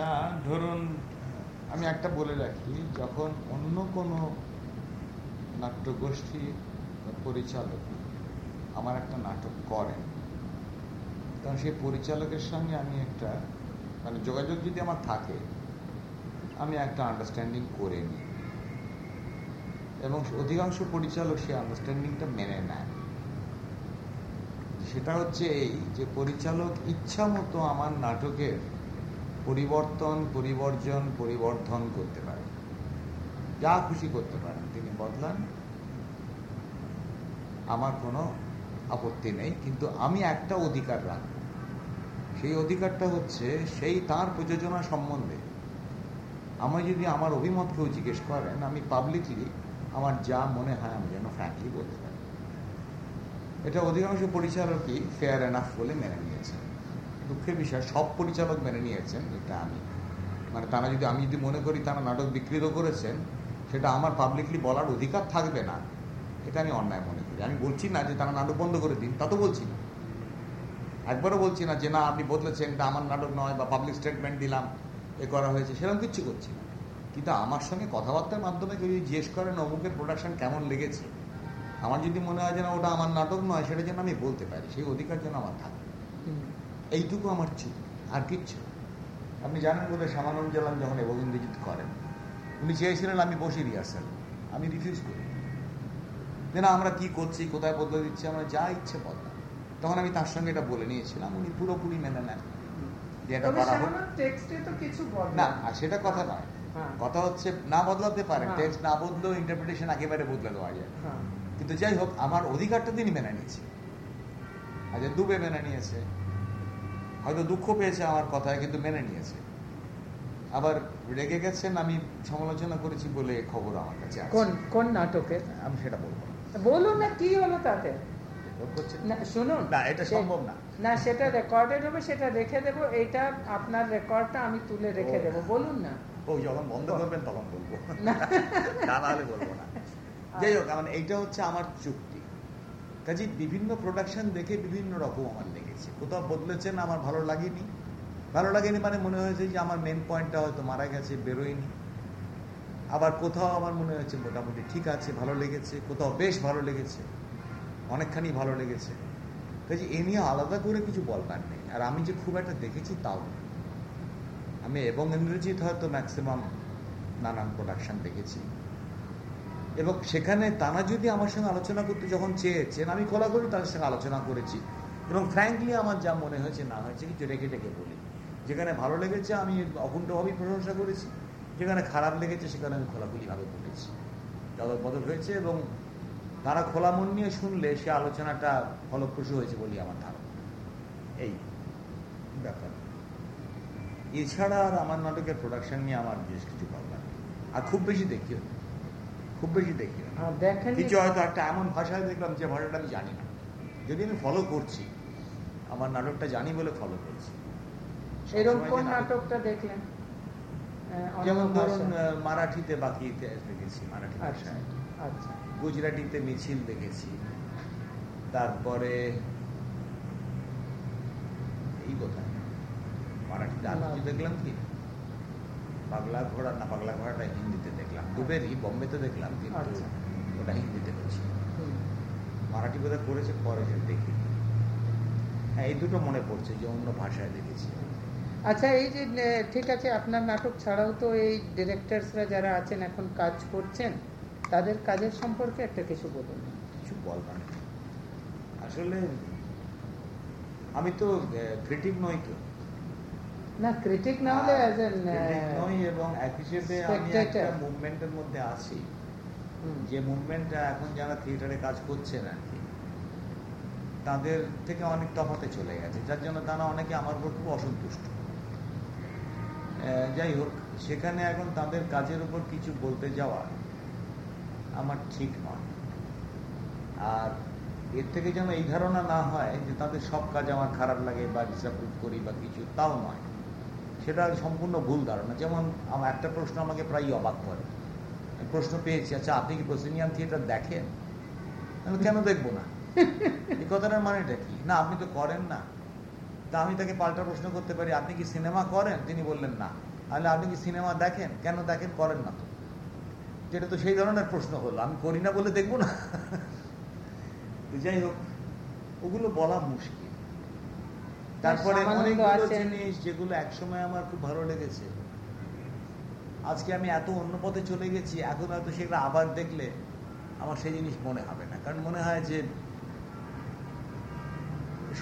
না, ধরুন, আমি একটা বলে রাখি, যখন অন্য কোনো নাট্যগোষ্ঠী পরিচালক আমার একটা নাটক করেন তখন সেই পরিচালকের সঙ্গে আমি একটা মানে যোগাযোগ যদি আমার থাকে, আমি একটা আন্ডারস্ট্যান্ডিং করে নিই। এবং অধিকাংশ পরিচালক সেই আন্ডারস্ট্যান্ডিংটা মেনে নেয়। সেটা হচ্ছে এই যে পরিচালক ইচ্ছা মতো আমার নাটকের পরিবর্তন, পরিবর্জন, পরিবর্ধন করতে পারেন যা খুশি করতে পারেন, তিনি বদলান। আমার কোনো আপত্তি নেই, কিন্তু আমি একটা অধিকার রাখব। সেই অধিকারটা হচ্ছে, সেই তার প্রযোজনা সম্বন্ধে। আমায় যদি আমার অভিমত কেউ জিজ্ঞেস করেন, আমি পাবলিকলি আমার যা মনে হয়, আমি যেন ফ্র্যাঙ্কলি বলতে পারি। এটা অধিকাংশ পরিচালকই ফেয়ার এনাফ বলে মেনে নিয়েছেন। দুঃখের বিষয়, সব পরিচালক মেনে নিয়েছেন এটা আমি। মানে তারা যদি, আমি যদি মনে করি তারা নাটক বিকৃত করেছেন, সেটা আমার পাবলিকলি বলার অধিকার থাকবে না। এটা আমি অন্যায় মনে করি। আমি বলছি না যে তারা নাটক বন্ধ করে দিন, তা তো বলছি না। একবারও বলছি না যে না, আপনি বদলেছেন, এটা আমার নাটক নয় বা পাবলিক স্টেটমেন্ট দিলাম, এ করা হয়েছে, সেরকম কিচ্ছু করছি না। কিন্তু আমার সঙ্গে কথাবার্তার মাধ্যমে কেউ যদি জিজ্ঞেস করেন অমুকের প্রোডাকশন কেমন লেগেছে, আমার যদি মনে হয় যে না, ওটা আমার নাটক নয়, সেটা যেন আমি বলতে পারি, সেই অধিকার যেন আমার থাকে। এইটুকু আমার চুপ আর কিচ্ছু আপনি জানেন বলে শ্যামানন্দ জালাম যখন এবগিন্দ্রজিৎ করেন। উনি চেয়েছিলেন আমি বসি রিহার্সাল আমি রিফিউজ করি। যে না আমরা কি করছি কোথায় বদলে দিচ্ছি আমরা যা ইচ্ছে বদলা তখন আমি তার সঙ্গে এটা বলে নিয়েছিলাম উনি পুরোপুরি মেনে নেন। যে এটা করা হোক। না আর সেটা কথা নয়। হ্যাঁ। কথা হচ্ছে না বদলাতে পারে হ্যাঁ। টেক্সট না বদলেও ইন্টারপ্রিটেশন একেবারে বদলে দেওয়া যায়। হ্যাঁ। কিন্তু যাই হোক আমার অধিকারটা তিনি মেনে নিয়েছে আজ দুবে মেনে নিয়েছে। হয়তো দুঃখ পেয়েছে আমার কথায় কিন্তু মেনে নিয়েছে। আবার রেগে গেছেন আমি সমালোচনা করেছি বলে খবর আমার কাছে কোন কোন নাটকে আমি সেটা বলব বলুন না কি হলো তাতে? শুনুন। না এটা সম্ভব না। না সেটা রেকর্ডেড হবে সেটা রেখে দেবো এটা আপনার রেকর্ডটা আমি তুলে রেখে। দেবো বলুন না। ও যখন বন্ধ করবেন তখন বলব। না। বলব না। যাই হোক এইটা হচ্ছে আমার চুক্তি। কাজে বিভিন্ন প্রোডাকশন দেখে বিভিন্ন রকম আমার লেগেছে। কোথাও বদলেছেন, আমার ভালো লাগেনি। ভালো লাগেনি মানে মনে হয়েছে যে আমার মেন পয়েন্টটা হয়তো মারা গেছে, বেরোয়নি। আবার কোথাও আমার মনে হয়েছে মোটামুটি ঠিক আছে, ভালো লেগেছে, কোথাও বেশ ভালো লেগেছে, অনেকখানি ভালো লেগেছে। কাজে এ নিয়ে আলাদা করে কিছু বলবার নেই। আর আমি যে খুব একটা দেখেছি তাও আমি এবং ইন্দ্রজিৎ হয়তো ম্যাক্সিমাম নানান প্রোডাকশন দেখেছি। এবং সেখানে তারা যদি আমার সঙ্গে আলোচনা করতে যখন চেয়েছেন, আমি খোলা করে তাদের সঙ্গে আলোচনা করেছি। এবং ফ্র্যাঙ্কলি আমার যা মনে হয়েছে, না হয়েছে কিছু রেখে রেখে বলি। যেখানে ভালো লেগেছে আমি অকুণ্ঠভাবেই প্রশংসা করেছি, যেখানে খারাপ লেগেছে সেখানে আমি খোলাখুলিভাবে বলেছি। দল বদল হয়েছে এবং তারা খোলা মন নিয়ে শুনলে সে আলোচনাটা ফলপ্রসূ হয়েছে বলি আমার ধারণা। এই ব্যাপার। এছাড়া আর আমার নাটকের প্রোডাকশন নিয়ে আমার বেশ কিছু নেই। আর খুব বেশি দেখিও না। খুব বেশি দেখিও না। কিছু হয়তো একটা এমন ভাষায় দেখলাম যে ভাষাটা আমি জানি না। যদি আমি ফলো করছি আমার নাটকটা জানি বলে ফলো করছি। এরকম সবসময় কোন যে নাটক- নাটকটা দেখলেন? যেমন ধরুন মারাঠিতে বাকিতে দেখেছি মারাঠি আচ্ছা ভাষায়। আচ্ছা। গুজরাটিতে মিছিল দেখেছি। তারপরে এই কথা মারাঠিতে কিছু দেখলাম কি? পাগলা ঘোড়া না পাগলা ঘোড়াটা হিন্দিতে দুবেরই বোম্বেতে দেখলাম কিন্তু আচ্ছা। ওটা হিন্দিতে হয়েছে। মারাঠি বোধহয় করেছে পরে দেখি হ্যাঁ এই দুটো মনে পড়ছে যে অন্য ভাষায় দেখেছি আচ্ছা এই যে ঠিক আছে আপনার নাটক ছাড়াও তো এই ডিরেক্টরসরা যারা আছেন এখন কাজ করছেন তাদের কাজের সম্পর্কে একটা কিছু বলুন কিছু বলবার। আসলে আমি তো ক্রিটিক নই তো না ক্রিটিক না হলে অ্যাজ এন critic নই এবং এক হিসেবে আমি একটা মুভমেন্টের মধ্যে আছি। যে মুভমেন্টটা এখন যারা থিয়েটারে কাজ করছেন আর কি তাদের থেকে অনেক তফাতে চলে গেছে। যার জন্য তারা অনেকে আমার উপর খুব অসন্তুষ্ট। যাই হোক সেখানে এখন তাদের কাজের উপর কিছু বলতে যাওয়া আমার ঠিক নয়। আর এর থেকে যেন এই ধারণা না হয় যে তাদের সব কাজ আমার খারাপ লাগে বা ডিসঅ্যাপ্রুভ করি বা কিছু তাও নয়। সেটা সম্পূর্ণ ভুল ধারণা। যেমন আমার একটা প্রশ্ন আমাকে প্রায়ই অবাক করে। প্রশ্ন পেয়েছি আচ্ছা আপনি কি প্রসিনিয়াম থিয়েটার দেখেন? কেন দেখব না? এই কথাটার মানেটা কি? না, আপনি তো করেন না। তা আমি তাকে পাল্টা প্রশ্ন করতে পারি, আপনি কি সিনেমা করেন? তিনি বললেন, না। তাহলে আপনি কি সিনেমা দেখেন? কেন দেখেন? করেন না তো। যেটা তো সেই ধরনের প্রশ্ন হলো। আমি করি না বলে দেখব না। যাই হোক, ওগুলো বলা মুশকিল। তারপরে অনেকগুলো জিনিস যেগুলো একসময় আমার খুব ভালো লেগেছে। আজকে আমি এত অন্য পথে চলে গেছি এখন হয়তো সেগুলো আবার দেখলে আমার সেই জিনিস মনে হবে না। কারণ মনে হয় যে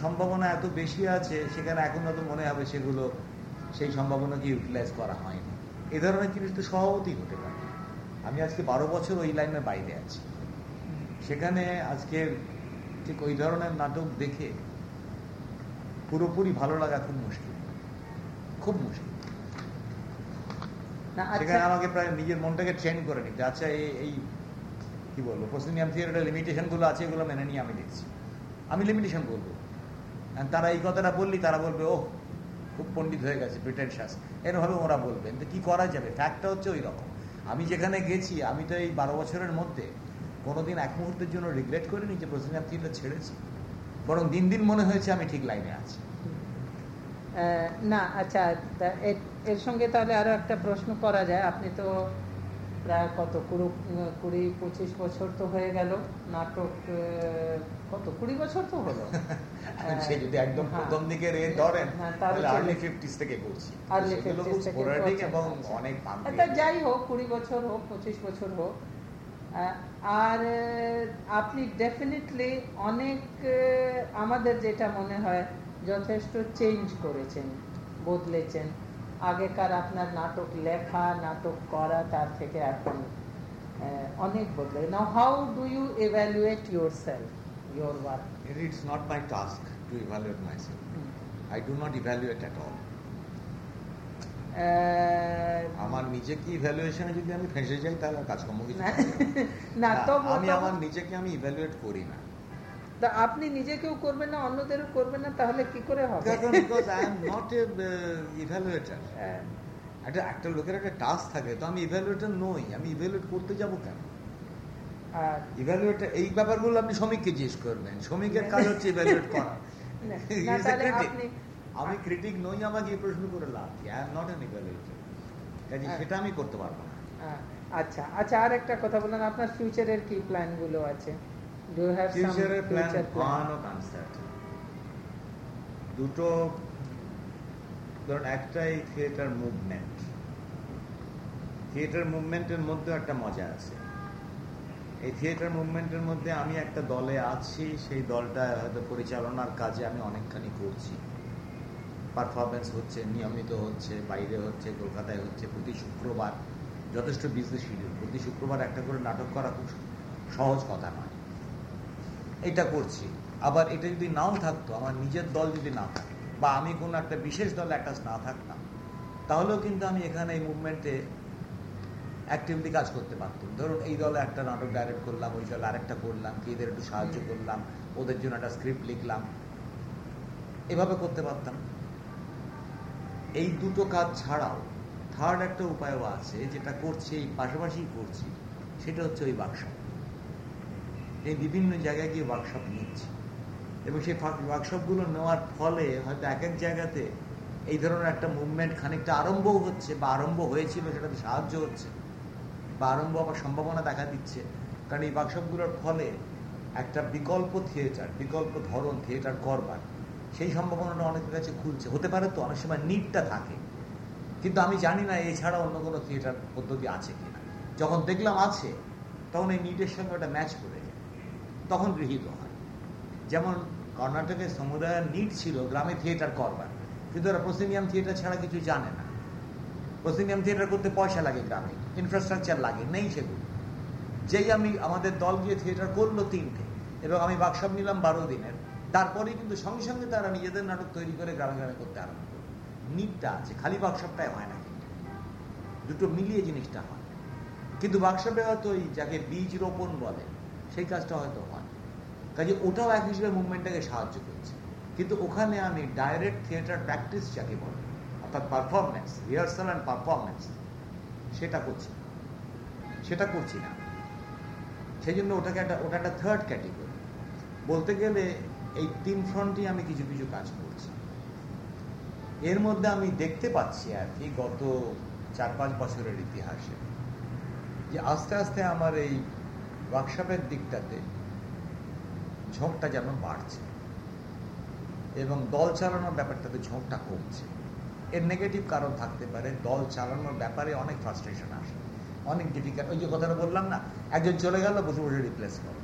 সম্ভাবনা এত বেশি আছে সেখানে এখন হয়তো মনে হবে সেগুলো সেই সম্ভাবনাকে ইউটিলাইজ করা হয়নি। এ ধরনের জিনিস তো সহমতই হতে পারে। আমি আজকে বারো বছর ওই লাইনের বাইরে আছি। সেখানে আজকে ঠিক ওই ধরনের নাটক দেখে পুরোপুরি ভালো লাগা খুব মুশকিল। খুব মুশকিল। সেখানে আমাকে প্রায় নিজের মনটাকে ট্রেন করে নিতে। আচ্ছা এই কি বলব পশ্চিমিয়াম থিয়েটারের লিমিটেশনগুলো আছে এগুলো মেনে নিয়ে আমি দেখছি। আমি লিমিটেশন বলব। তারা এই কথাটা বললি তারা বলবে ও খুব পণ্ডিত হয়ে গেছে প্রিটেনশাস এরভাবে ওরা বলবেন তো কি করা যাবে? ফ্যাক্টটা হচ্ছে ওই রকম। আমি যেখানে গেছি আমি তো এই বারো বছরের মধ্যে কোনোদিন এক মুহূর্তের জন্য রিগ্রেট করিনি যে পশ্চিমিয়াম থিয়েটার ছেড়েছি। বরং দিন দিন মনে হয়েছে আমি ঠিক লাইনে আছি। না আচ্ছা এর সঙ্গে তাহলে আরও একটা প্রশ্ন করা যায়। আপনি তো প্রায় কত কুড়ি পঁচিশ বছর তো হয়ে গেল। নাটক কত কুড়ি বছর তো হলো। সে যদি একদম। প্রথম দিকে রে ধরেন তাহলে আর্লি ফিফটিস থেকে করছি আর্লি ফিফটিস থেকে এবং। অনেক যাই হোক কুড়ি বছর হোক পঁচিশ বছর হোক আর আপনি ডেফিনেটলি অনেক আমাদের যেটা মনে হয় যথেষ্ট চেঞ্জ করেছেন বদলেছেন। আগেকার আপনার নাটক লেখা নাটক করা তার থেকে এখন অনেক বদলে। Now how do you evaluate yourself your work it's not my task to evaluate myself I do not evaluate at all আমার নিজেকে ইভ্যালুয়েশনে যদি আমি ফেঁসে যাই তাহলে কাজকর্ম কিছু না আমি আমার নিজেকে আমি ইভ্যালুয়েট করি না। তা আপনি নিজেকেও করবেন না অন্যদেরও করবেন না তাহলে কি করে হবে? হ্যাঁ। একটা একটা লোকের একটা টাস্ক থাকে তো আমি ইভ্যালুয়েটার নই আমি ইভ্যালুয়েট করতে যাব কেন? ইভ্যালুয়েটার এই ব্যাপারগুলো আপনি শ্রমিককে জিজ্ঞেস করবেন। শ্রমিকের কাজ হচ্ছে ইভ্যালুয়েট করা। আমি ক্রিটিক নই আমাকে এই প্রশ্ন করে লাভ I am not an evaluator সেটা আমি করতে পারব না। আচ্ছা আচ্ছা আর একটা কথা বলেন আপনার ফিউচারের কি প্ল্যানগুলো আছে? Some plan? future plan? One concept. দুটো ধরুন একটাই থিয়েটার মুভমেন্ট থিয়েটার মুভমেন্টের মধ্যে একটা মজা আছে। এই থিয়েটার মুভমেন্টের মধ্যে আমি একটা দলে আছি সেই দলটা হয়তো পরিচালনার কাজে আমি অনেকখানি করছি। পারফরমেন্স হচ্ছে নিয়মিত হচ্ছে বাইরে হচ্ছে কলকাতায় হচ্ছে প্রতি শুক্রবার যথেষ্ট বিজনেস শিডিউল প্রতি শুক্রবার একটা করে নাটক করা খুব সহজ কথা নয়। এটা করছি। আবার এটা যদি নাও থাকতো আমার নিজের দল যদি না থাকে বা আমি কোনো একটা বিশেষ দল অ্যাটাচ না থাকতাম তাহলেও কিন্তু আমি এখানে এই মুভমেন্টে অ্যাক্টিভলি কাজ করতে পারতাম। ধরুন এই দলে একটা নাটক ডাইরেক্ট করলাম ওই দলে আরেকটা করলাম কি এদের একটু সাহায্য করলাম ওদের জন্য একটা স্ক্রিপ্ট লিখলাম। এভাবে করতে পারতাম। এই দুটো কাজ ছাড়াও থার্ড একটা উপায়ও আছে যেটা করছি, এই পাশাপাশি করছি, সেটা হচ্ছে ওই বাক্সা এই বিভিন্ন জায়গায় গিয়ে ওয়ার্কশপ নিচ্ছি। এবং সেই ওয়ার্কশপগুলো নেওয়ার ফলে হয়তো এক এক জায়গাতে এই ধরনের একটা মুভমেন্ট খানিকটা আরম্ভও হচ্ছে বা আরম্ভ হয়েছিল, সেটাতে সাহায্য হচ্ছে বা আরম্ভ আবার সম্ভাবনা দেখা দিচ্ছে। কারণ এই ওয়ার্কশপগুলোর ফলে একটা বিকল্প থিয়েটার বিকল্প ধরন থিয়েটার করবার সেই সম্ভাবনাটা অনেকের কাছে খুলছে। হতে পারে তো, অনেক সময় নিটটা থাকে। কিন্তু আমি জানি না এছাড়া অন্য কোনো থিয়েটার পদ্ধতি আছে কিনা। যখন দেখলাম আছে, তখন এই নিটের সঙ্গে ওটা ম্যাচ করে তখন গৃহীত হয়। যেমন কর্ণাটকের সমুদায়ের নিট ছিল গ্রামে থিয়েটার করবার। কিন্তু ওরা প্রসিমিয়াম থিয়েটার ছাড়া কিছু জানে না। প্রসিমিয়াম থিয়েটার করতে পয়সা লাগে গ্রামে। ইনফ্রাস্ট্রাকচার লাগে, নেই সেগুলো। যেই আমি, আমাদের দল গিয়ে থিয়েটার করল তিনটে, এবং আমি বাক্সব নিলাম বারো দিনের। তারপরেই কিন্তু সঙ্গে সঙ্গে তারা নিজেদের নাটক তৈরি করে গ্রামে করতে আরম্ভ করল নিটটা আছে, খালি বাক্সবটাই হয় না কিন্তু। দুটো মিলিয়ে জিনিসটা হয়। কিন্তু বাক্সবে হয়তো ওই যাকে বীজ রোপণ বলে, সেই কাজটা হয়তো হয়। কাজে ওটাও এক হিসেবে মুভমেন্টটাকে সাহায্য করছে। কিন্তু ওখানে আমি ডাইরেক্ট থিয়েটার প্র্যাকটিস যাকে বলে, অর্থাৎ পারফরমেন্স রিহার্সাল অ্যান্ড পারফরমেন্স সেটা করছি। সেটা করছি না। সেই জন্য ওটাকে একটা, ওটা একটা থার্ড ক্যাটেগরি বলতে গেলে এই তিন ফ্রন্টই আমি কিছু কিছু কাজ করছি। এর মধ্যে আমি দেখতে পাচ্ছি আর কি গত চার পাঁচ বছরের ইতিহাসে যে আস্তে আস্তে আমার এই ওয়ার্কশপের দিকটাতে ঝোঁকটা যেন বাড়ছে এবং দল চালানোর ব্যাপারটাতে ঝোঁকটা কমছে। এর নেগেটিভ কারণ থাকতে পারে, দল চালানোর ব্যাপারে অনেক ফ্রাস্ট্রেশন আসে, অনেক ডিফিকাল্ট ওই যে কথাটা বললাম না, একজন চলে গেল, বসে বসে রিপ্লেস করো।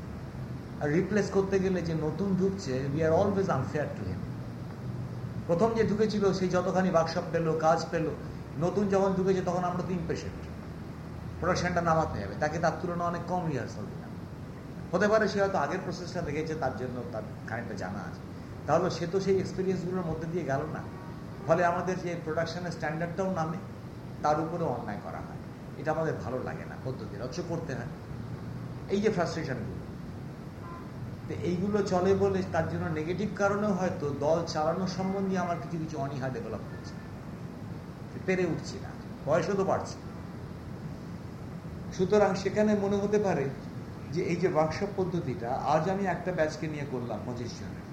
রিপ্লেস করতে গেলে যে নতুন ঢুকছে we are always unfair to him প্রথম যে ঢুকেছিল, সেই যতখানি ওয়ার্কশপ পেল, কাজ পেল, নতুন যখন ঢুকেছে, তখন আমরা তো ইম্পেশেন্ট প্রোডাকশানটা নামাতে হবে, তাকে তার তুলনায় অনেক কম রিহার্সাল দিলাম। হতে পারে সে হয়তো আগের প্রসেসটা দেখেছে, তার জন্য তার খানিকটা জানা আছে। তাহলে সে তো সেই এক্সপিরিয়েন্সগুলোর মধ্যে দিয়ে গেল না। ফলে আমাদের যে প্রোডাকশানের স্ট্যান্ডার্ডটাও নামে, তার উপরেও অন্যায় করা হয়। এটা আমাদের ভালো লাগে না পদ্ধতি অথচ করতে হয়। এই যে ফ্রাস্ট্রেশনগুলো তো এইগুলো চলে বলে তার জন্য নেগেটিভ কারণেও হয়তো দল চালানো সম্বন্ধে আমার কিছু কিছু অনীহা ডেভেলপ করছে পেরে উঠছি না, বয়সও তো বাড়ছে। সুতরাং সেখানে মনে হতে পারে যে এই যে ওয়ার্কশপ পদ্ধতিটা, আজ আমি একটা ব্যাচকে নিয়ে করলাম পঁচিশ জনের।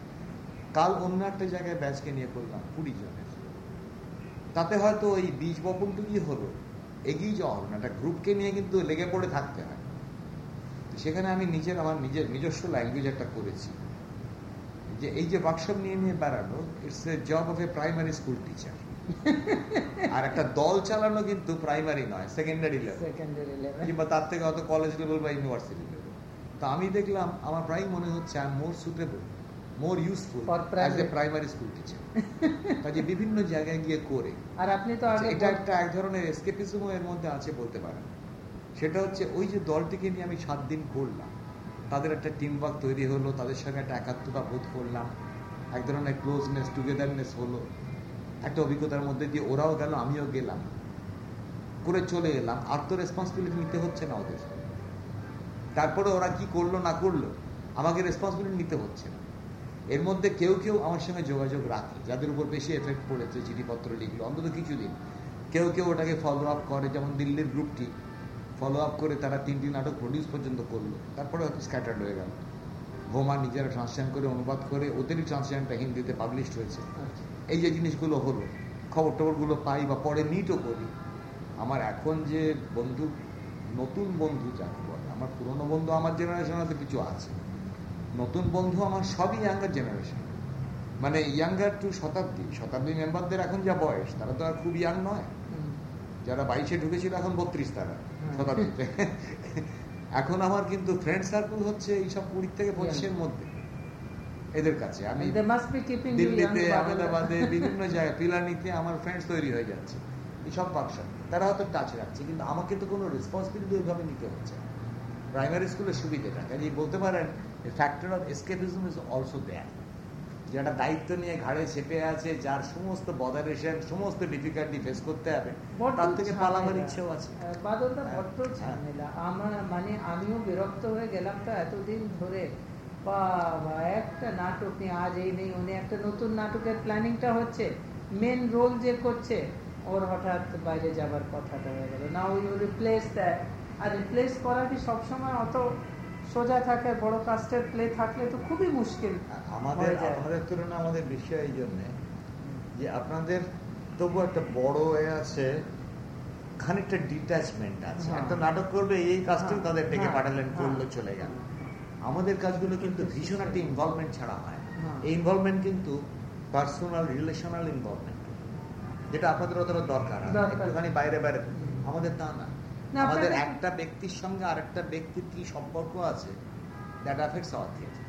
কাল অন্য একটা জায়গায় ব্যাচকে নিয়ে করলাম কুড়ি জনের। তাতে হয়তো ওই বীজ বপনটুকুই হলো। এগিয়ে যাওয়া হলো না। একটা গ্রুপকে নিয়ে কিন্তু লেগে পড়ে থাকতে হয়। সেখানে আমি নিজের আমার নিজের নিজস্ব ল্যাঙ্গুয়েজ একটা করেছি। যে এই যে ওয়ার্কশপ নিয়ে নিয়ে বেড়ানো it's a job of a primary school teacher আর একটা দল চালানো কিন্তু প্রাইমারি নয় সেকেন্ডারি লেভেল কিংবা তার থেকে হয়তো কলেজ লেভেল বা ইউনিভার্সিটি লেভেল তো আমি দেখলাম আমার প্রায় মনে হচ্ছে I more suitable more useful as a primary school teacher কাজে বিভিন্ন জায়গায় গিয়ে করে। আর আপনি তো আগে এটা একটা এক ধরনের এসকেপিজম এর মধ্যে আছে বলতে পারেন। সেটা হচ্ছে ওই যে দলটিকে নিয়ে আমি সাত দিন করলাম তাদের একটা টিম ওয়ার্ক তৈরি হলো, তাদের সঙ্গে একটা একাত্মতা বোধ করলাম। এক ধরনের ক্লোজনেস টুগেদারনেস হলো। একটা অভিজ্ঞতার মধ্যে দিয়ে ওরাও গেল, আমিও গেলাম। করে চলে এলাম। আর তো রেসপন্সিবিলিটি নিতে হচ্ছে না ওদের। তারপরে ওরা কি করল, না করল, আমাকে রেসপন্সিবিলিটি নিতে হচ্ছে না। এর মধ্যে কেউ কেউ আমার সঙ্গে যোগাযোগ রাখে, যাদের উপর বেশি এফেক্ট পড়েছে চিঠিপত্র লিখলো, অন্তত কিছুদিন। কেউ কেউ ওটাকে ফলো আপ করে, যেমন দিল্লির গ্রুপটি ফলো আপ করে তারা তিনটি নাটক প্রডিউস পর্যন্ত করল। তারপরে হয়তো স্ক্যাটার্ড হয়ে গেল। ভোমা নিজেরা ট্রান্সলেশন করে অনুবাদ করে ওদেরই ট্রান্সলেশনটা হিন্দিতে পাবলিশড হয়েছে। এই যে জিনিসগুলো হলো খবর টবরগুলো পাই বা পরে নিটও করি আমার এখন যে বন্ধু নতুন বন্ধু যাকে বলে আমার পুরনো বন্ধু আমার জেনারেশনে কিছু আছে। নতুন বন্ধু আমার সবই ইয়াঙ্গার জেনারেশন মানে ইয়াঙ্গার টু শতাব্দী। শতাব্দী মেম্বারদের এখন যা বয়স তারা তো আর খুব ইয়াং নয়। যারা বাইশে ঢুকেছিল এখন বত্রিশ তারা। শতাব্দীতে। এখন আমার কিন্তু ফ্রেন্ড সার্কেল হচ্ছে এইসব কুড়ি থেকে পঁচিশের মধ্যে। এদের কাছে। আমি দিল্লিতে আহমেদাবাদে বিভিন্ন জায়গায় পিলানিতে আমার ফ্রেন্ডস তৈরি হয়ে যাচ্ছে। এইসব বাক্সা তারা হয়তো টাচ রাখছে কিন্তু আমাকে তো কোনো রেসপন্সিবিলিটি ওইভাবে নিতে হচ্ছে প্রাইমারি স্কুলের সুবিধাটা। কাজে বলতে পারেন factor of escapism is also there যে একটা দায়িত্ব নিয়ে ঘাড়ে চেপে আছে যার সমস্ত বদারেশন সমস্ত ডিফিকাল্টি ফেস করতে হবে তার থেকে পালাবার ইচ্ছেও আছে। বাদলটা বড্ড ঝামেলা। আমার মানে আমিও বিরক্ত হয়ে গেলাম তো এতদিন ধরে। বাবা একটা নাটক নিয়ে আজ এই নেই উনি একটা নতুন নাটকের প্ল্যানিংটা হচ্ছে। মেন রোল যে করছে ওর হঠাৎ বাইরে যাবার কথাটা হয়ে গেল। না ওই রিপ্লেস দেয় আর রিপ্লেস করা কি সবসময় অত সোজা থাকে বড় কাস্টের প্লে থাকলে তো খুবই মুশকিল আমাদের আমাদের তুলনায় আমাদের বিষয় এই জন্যে যে আপনাদের তবু একটা বড় এ আছে খানিকটা ডিট্যাচমেন্ট আছে। একটা নাটক করবে এই কাজটাই তাদের ডেকে পাঠালেন করল চলে গেল। আমাদের কাজগুলো কিন্তু ভীষণ একটা ইনভলভমেন্ট ছাড়া হয়। এই ইনভলভমেন্ট কিন্তু পার্সোনাল রিলেশনাল ইনভলভমেন্ট যেটা আপনাদের অতটা দরকার। একটুখানি বাইরে বাইরে। আমাদের তা না। আমাদের একটা ব্যক্তির সঙ্গে আরেকটা ব্যক্তির কি সম্পর্ক আছে? দ্যাট অ্যাফেক্টস আওয়ার থিয়েটার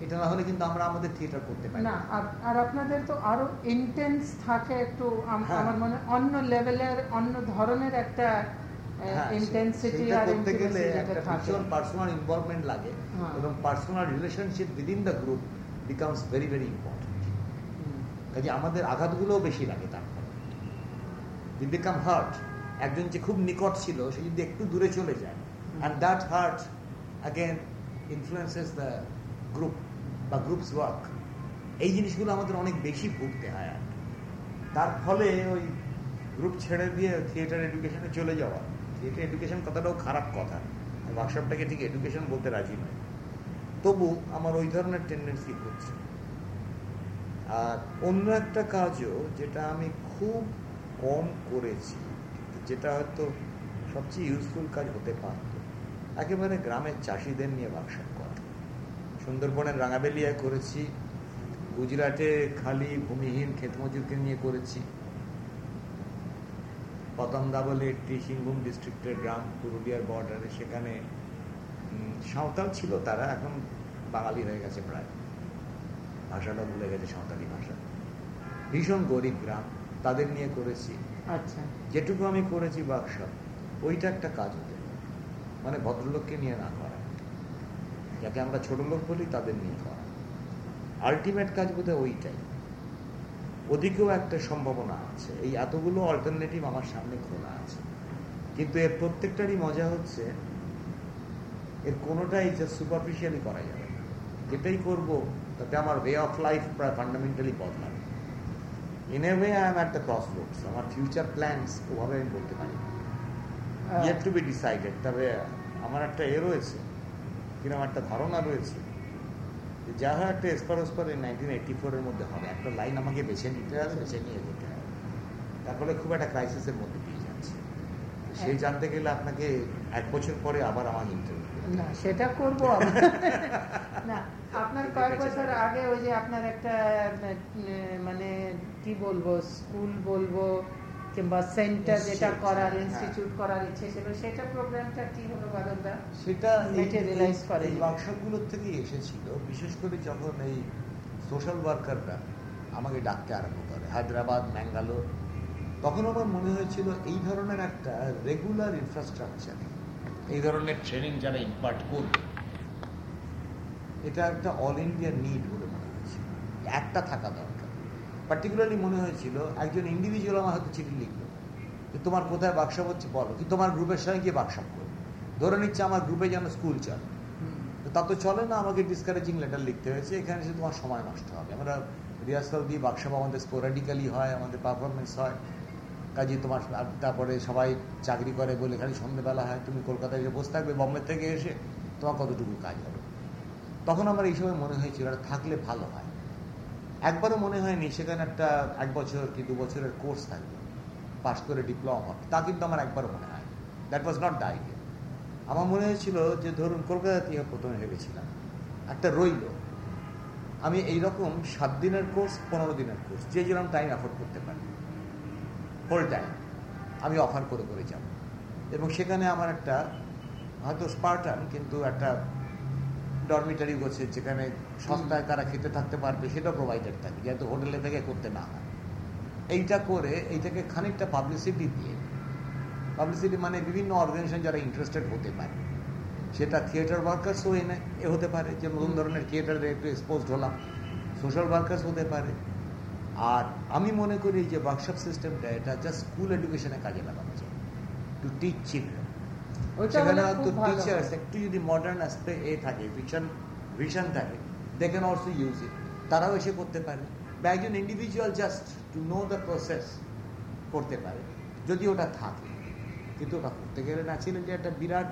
এটা না হলে কিন্তু আমরা আমাদের থিয়েটার করতে পারি না আর আপনাদের তো আরও ইন্টেন্স থাকে একটু আমার মনে অন্য লেভেলের অন্য ধরনের একটা ইন্টেন্সিটি আর করতে গেলে একটা ভীষণ পার্সোনাল ইনভলভমেন্ট লাগে এবং personal relationship within the group becomes very very important কাজে আমাদের আঘাতগুলোও বেশি লাগে তারপরে। বিকাম হার্ট একজন যে খুব নিকট ছিল সে যদি একটু দূরে চলে যায় and that hurt again influences the group বা গ্রুপস ওয়ার্ক এই জিনিসগুলো আমাদের অনেক বেশি ভুগতে হয় আর তার ফলে ওই গ্রুপ ছেড়ে দিয়ে থিয়েটার এডুকেশনে চলে যাওয়া থিয়েটার এডুকেশন কথাটাও খারাপ কথা ওয়ার্কশপটাকে ঠিক এডুকেশন বলতে রাজি নয়। তবু আমার ওই ধরনের টেন্ডেন্সি হচ্ছে। আর অন্য একটা কাজও যেটা আমি খুব কম করেছি যেটা হয়তো সবচেয়ে ইউজফুল কাজ হতে পারত। একেবারে গ্রামের চাষিদের নিয়ে ওয়ার্কশপ করা। সুন্দরবনের রাঙাবেলিয়ায় করেছি, গুজরাটে খালি ভূমিহীন ক্ষেতমজুরকে নিয়ে করেছি। পতন্দা বলে একটি সিংভূম ডিস্ট্রিক্টের গ্রাম, পুরুলিয়ার বর্ডারে সেখানে সাঁওতাল ছিল তারা, এখন বাঙালি হয়ে গেছে প্রায়। ভাষাটা ভুলে গেছে সাঁওতালি ভাষা। ভীষণ গরিব গ্রাম, তাদের নিয়ে করেছি। যেটুকু আমি করেছি ওয়ার্কশপ ওইটা একটা কাজ হতে মানে ভদ্রলোককে নিয়ে না করা। যাকে আমরা ছোট লোক বলি, তাদের নিয়ে করা। আলটিমেট কাজ বোধহয় ওইটাই। ওদিকেও একটা সম্ভাবনা আছে। এই এতগুলো অল্টারনেটিভ আমার সামনে খোলা আছে। কিন্তু এর প্রত্যেকটারই মজা হচ্ছে, এর কোনোটাই যে সুপারফিশিয়ালি করা যাবে না। যেটাই করব, তাতে আমার ওয়ে অফ লাইফ প্রায় ফান্ডামেন্টালি বদলাবে। In a way I am at the crossroads আমার ফিউচার প্ল্যানস ওভাবে আমি বলতে পারি ইয়েট টু বি ডিসাইডেড তবে আমার একটা এ রয়েছে কীরকম একটা ধারণা রয়েছে যে যা হয় একটা এসপার ওসপার এই নাইনটিন এইটি ফোরের মধ্যে হবে। একটা লাইন আমাকে বেছে নিতে হবে বেছে নিয়ে যেতে হবে। তারপরে খুব একটা ক্রাইসিসের মধ্যে দিয়ে যাচ্ছে। সেই জানতে গেলে আপনাকে এক বছর পরে আবার আমার ইন্টারভিউ না সেটা করব না আপনার কয়েক বছর আগে ওই যে আপনার একটা মানে কি বলব স্কুল বলব কিংবা সেন্টার যেটা করার ইনস্টিটিউট হ্যাঁ। করার ইচ্ছে ছিল সেটা প্রোগ্রামটা কি হলো বাদলদা সেটা করে। এই ওয়ার্কশপগুলোর এসেছিল বিশেষ করে যখন এই সোশ্যাল ওয়ার্কাররা আমাকে ডাকতে আরম্ভ করে হায়দ্রাবাদ ম্যাঙ্গালোর তখন আমার মনে হয়েছিল এই ধরনের একটা রেগুলার ইনফ্রাস্ট্রাকচার এই ধরনের ট্রেনিং যারা ইম্পার্ট করবে এটা একটা অল ইন্ডিয়া নিড বলে মনে হয়েছিল একটা থাকা দরকার। পার্টিকুলারলি মনে হয়েছিল একজন ইন্ডিভিজুয়াল আমার হয়তো চিঠি লিখলো যে তোমার কোথায় বাকশাপ হচ্ছে বলো কি তোমার গ্রুপের সঙ্গে গিয়ে বাকশাপ করো। ধরে নিচ্ছে আমার গ্রুপে যেন স্কুল চলে। তো তা তো চলে না আমাকে ডিসকারেজিং লেটার লিখতে হয়েছে। এখানে এসে তোমার সময় নষ্ট হবে। আমরা রিহার্সাল দিই বাকশাপ আমাদের স্পোরাডিক্যালি হয় আমাদের পারফরমেন্স হয়। কাজে তোমার তারপরে সবাই চাকরি করে বলে খালি সন্ধ্যেবেলা হয়, তুমি কলকাতায় এসে বসে থাকবে বম্বে থেকে এসে তোমার কতটুকু কাজ হবে? তখন আমার এই সময় মনে হয়েছিল এটা থাকলে ভালো হয়। একবারও মনে হয়নি সেখানে একটা এক বছর কি দু বছরের কোর্স থাকবে পাস করে ডিপ্লোমা হবে। তা কিন্তু আমার একবারও মনে হয়। That was not the idea আমার মনে হয়েছিল যে ধরুন কলকাতা থেকে প্রথমে ভেবেছিলাম, একটা রইল। আমি এইরকম সাত দিনের কোর্স, পনেরো দিনের কোর্স, যে যেরকম টাইম অ্যাফোর্ড করতে পারি। হোল টাইম আমি অফার করে করে যাব। এবং সেখানে আমার একটা হয়তো স্পার্টান কিন্তু একটা ডরমিটারি গোছে যেখানে সস্তায় তারা খেতে থাকতে পারবে সেটা প্রোভাইডার থাকে যেহেতু হোটেলে থেকে করতে না হয়। এইটা করে এইটাকে খানিকটা পাবলিসিটি দিয়ে পাবলিসিটি মানে বিভিন্ন অর্গানাইজেশন যারা ইন্টারেস্টেড হতে পারে সেটা থিয়েটার ওয়ার্কার্সও এনে এ হতে পারে যে নতুন ধরনের থিয়েটারে একটু এক্সপোজড হলাম সোশ্যাল ওয়ার্কার্স হতে পারে আর আমি মনে করি যে ওয়ার্কশপ সিস্টেমটা এটা জাস্ট স্কুল এডুকেশনে কাজে লাগানো যায়। টু টিচ চিলড্রেন সেখানে ভালো। টিচার্স একটু যদি মডার্ন আসতে এ থাকে ভিশন ভিশন থাকে they can also use it তারাও এসে করতে পারে। বা একজন individual just to know the process করতে পারে। যদি ওটা থাকে। কিন্তু ওটা করতে গেলে ন্যাচারালি যে একটা বিরাট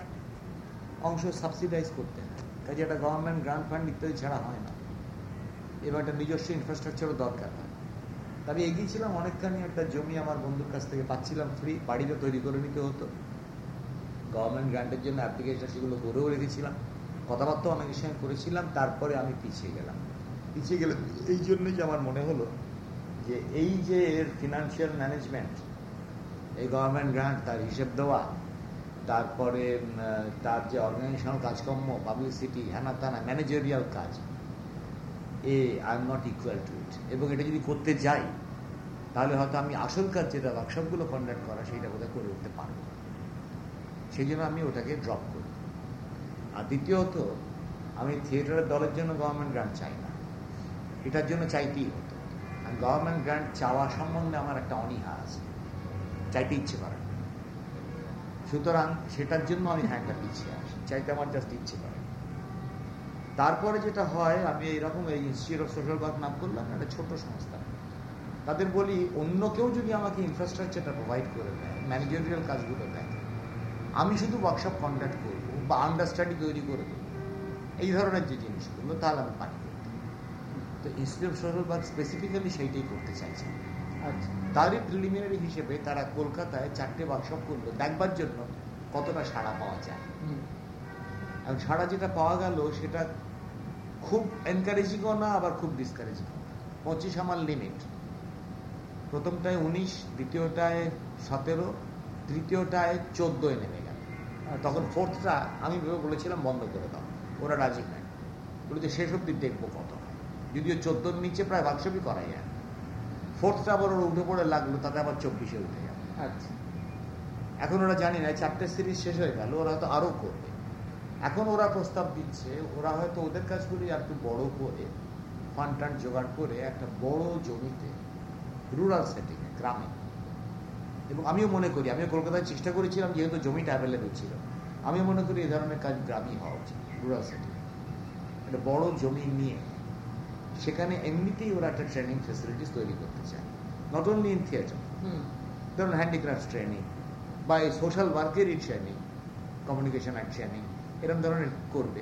অংশ সাবসিডাইজ করতে হয়। কাজে একটা গভর্নমেন্ট গ্রান্ট ফান্ড ইত্যাদি ছাড়া হয় না। এবার একটা নিজস্ব ইনফ্রাস্ট্রাকচারও দরকার হয়। তবে এগিয়েছিলাম অনেকখানি একটা জমি আমার বন্ধুর কাছ থেকে পাচ্ছিলাম ফ্রি বাড়িতে তৈরি করে নিতে হতো। গভর্নমেন্ট গ্রান্টের জন্য অ্যাপ্লিকেশন সেগুলো করেও রেখেছিলাম। কথাবার্তা অনেকের সঙ্গে করেছিলাম, তারপরে আমি পিছিয়ে গেলাম। পিছিয়ে গেলে এই জন্য যে আমার মনে হলো যে এই যে এর ফিনান্সিয়াল ম্যানেজমেন্ট এই গভর্নমেন্ট গ্রান্ট তার হিসেব দেওয়া, তারপরে তার যে অর্গানাইজেশনাল কাজকর্ম পাবলিসিটি হ্যানা তানা ম্যানেজারিয়াল কাজ এ I am not equal to it এবং এটা যদি করতে যাই, তাহলে হয়তো আমি আসল কাজ যেটা ওয়ার্কশপগুলো কন্ডাক্ট করা, সেইটা বোধহয় করে উঠতে পারব। সেই জন্য আমি ওটাকে ড্রপ করি। আর দ্বিতীয়ত, আমি থিয়েটারের দলের জন্য গভর্নমেন্ট গ্রান্ট চাই না। এটার জন্য চাইতেই হতো। আর গভর্নমেন্ট গ্রান্ট চাওয়া সম্বন্ধে আমার একটা অনীহা আছে। চাইতে ইচ্ছে করে সুতরাং সেটার জন্য আমি হ্যাংটা পিছিয়ে আসি। চাইতে আমার জাস্ট ইচ্ছে করে। তারপরে যেটা হয় আমি এইরকম এই ইনস্টিটিউট অফ সোশ্যাল ওয়ার্ক নাম করলাম একটা ছোট সংস্থা। তাদের বলি অন্য কেউ যদি আমাকে ইনফ্রাস্ট্রাকচারটা প্রোভাইড করে দেয় ম্যানেজারিয়াল কাজগুলো দেয় আমি শুধু ওয়ার্কশপ কন্ডাক্ট করব বা আন্ডারস্ট্যান্ডিং তৈরি করে দেবো এই ধরনের যে জিনিসগুলো তাহলে আমি পারি। তো institute of social work specifically সেইটাই করতে চাইছে। আচ্ছা। তারই প্রিলিমিনারি হিসেবে তারা কলকাতায় চারটে ওয়ার্কশপ করল দেখবার জন্য কতটা সাড়া পাওয়া যায়। এবং সাড়া যেটা পাওয়া গেল সেটা খুব এনকারেজিংও না আবার খুব ডিসকারেজিং পঁচিশ আমার লিমিট প্রথমটায় উনিশ দ্বিতীয়টায় সতেরো তৃতীয়টায় চোদ্দোয় নেমে গেল। আচ্ছা। তখন ফোর্থটা আমি ভেবে বলেছিলাম বন্ধ করে দাও। ওরা রাজি নাই বলে যে শেষ অব্দি দেখব কত যদিও চোদ্দোর নিচে প্রায় ওয়ার্কশপই করাই যায় ফোর্থটা আবার ওরা উঠে পড়ে লাগল তাতে আবার চব্বিশে উঠে যাবে আচ্ছা। এখন ওরা জানি না চারটে সিরিজ শেষ হয়ে গেল ওরা হয়তো আরও করবে। এখন ওরা প্রস্তাব দিচ্ছে ওরা হয়তো ওদের কাজগুলি আর একটু বড় করে ফান্ড টান্ড জোগাড় করে একটা বড় জমিতে রুরাল সেটিং গ্রামে। এবং আমিও মনে করি আমিও কলকাতায় চেষ্টা করেছিলাম যেহেতু জমিটা অ্যাভেলেবেল ছিল আমি মনে করি এই ধরনের কাজ গ্রামই হওয়া উচিত রুরাল সেটিং একটা বড় জমি নিয়ে সেখানে এমনিতেই ওরা একটা ট্রেনিং ফেসিলিটিস তৈরি করতে চায়। Not only in theatre hmm. ধরুন হ্যান্ডিক্রাফট ট্রেনিং বা এই সোশ্যাল ওয়ার্কেরই ট্রেনিং কমিউনিকেশন অ্যাক্ট ট্রেনিং এরকম ধরনের করবে।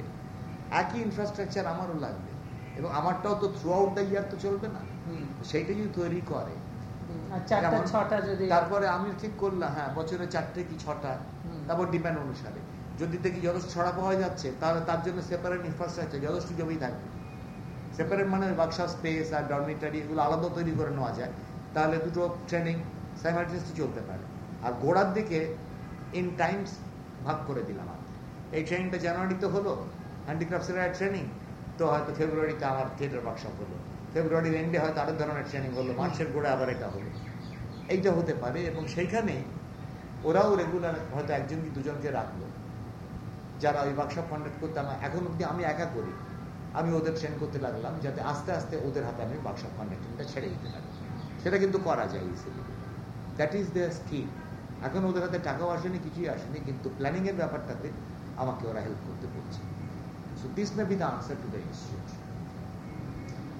একই ইনফ্রাস্ট্রাকচার আমারও লাগবে। এবং আমারটাও তো থ্রু আউট দ্য ইয়ার তো চলবে না। সেইটা যদি তৈরি করে। তারপরে আমি ঠিক করলাম হ্যাঁ বছরে চারটে কি ছটা। তারপর ডিমান্ড অনুসারে। যদি দেখি যথেষ্ট ছড়া পাওয়া যাচ্ছে তাহলে তার জন্য সেপারেট ইনফ্রাস্ট্রাকচার যথেষ্ট জমি থাকবে। সেপারেট মানে ওয়ার্কশপ স্পেস আর ডরমিটারি এগুলো আলাদা তৈরি করে নেওয়া যায়। তাহলে দুটো ট্রেনিং সাইমালটেনিয়াসলি চলতে পারে। আর গোড়ার দিকে ইন টাইমস ভাগ করে দিলাম এই ট্রেনিংটা জানুয়ারিতে হলো হ্যান্ডিক্রাফটসের ট্রেনিং তো হয়তো ফেব্রুয়ারিতে আমার থিয়েটার ওয়ার্কশপ হলো। ফেব্রুয়ারির এন্ডে হয়তো আরেক ধরনের ট্রেনিং হলো মার্চের গোড়ে আবার এটা হলো। এইটা হতে পারে এবং সেইখানে ওরাও রেগুলার হয়তো একজন কি দুজনকে রাখল, যারা ওই ওয়ার্কশপ কন্ডাক্ট করতে আমার এখন অব্দি আমি একা করি। আমি ওদের ট্রেন করতে লাগলাম যাতে আস্তে আস্তে ওদের হাতে আমি ওয়ার্কশপ কন্ডাক্টিংটা ছেড়ে দিতে পারি। সেটা কিন্তু করা যায় easily that is the scheme এখন ওদের হাতে টাকাও আসেনি, কিছুই আসেনি, কিন্তু প্ল্যানিংয়ের ব্যাপারটাতে আমাকে ওরা হেল্প করতে বলছে। So this may be the answer to the institute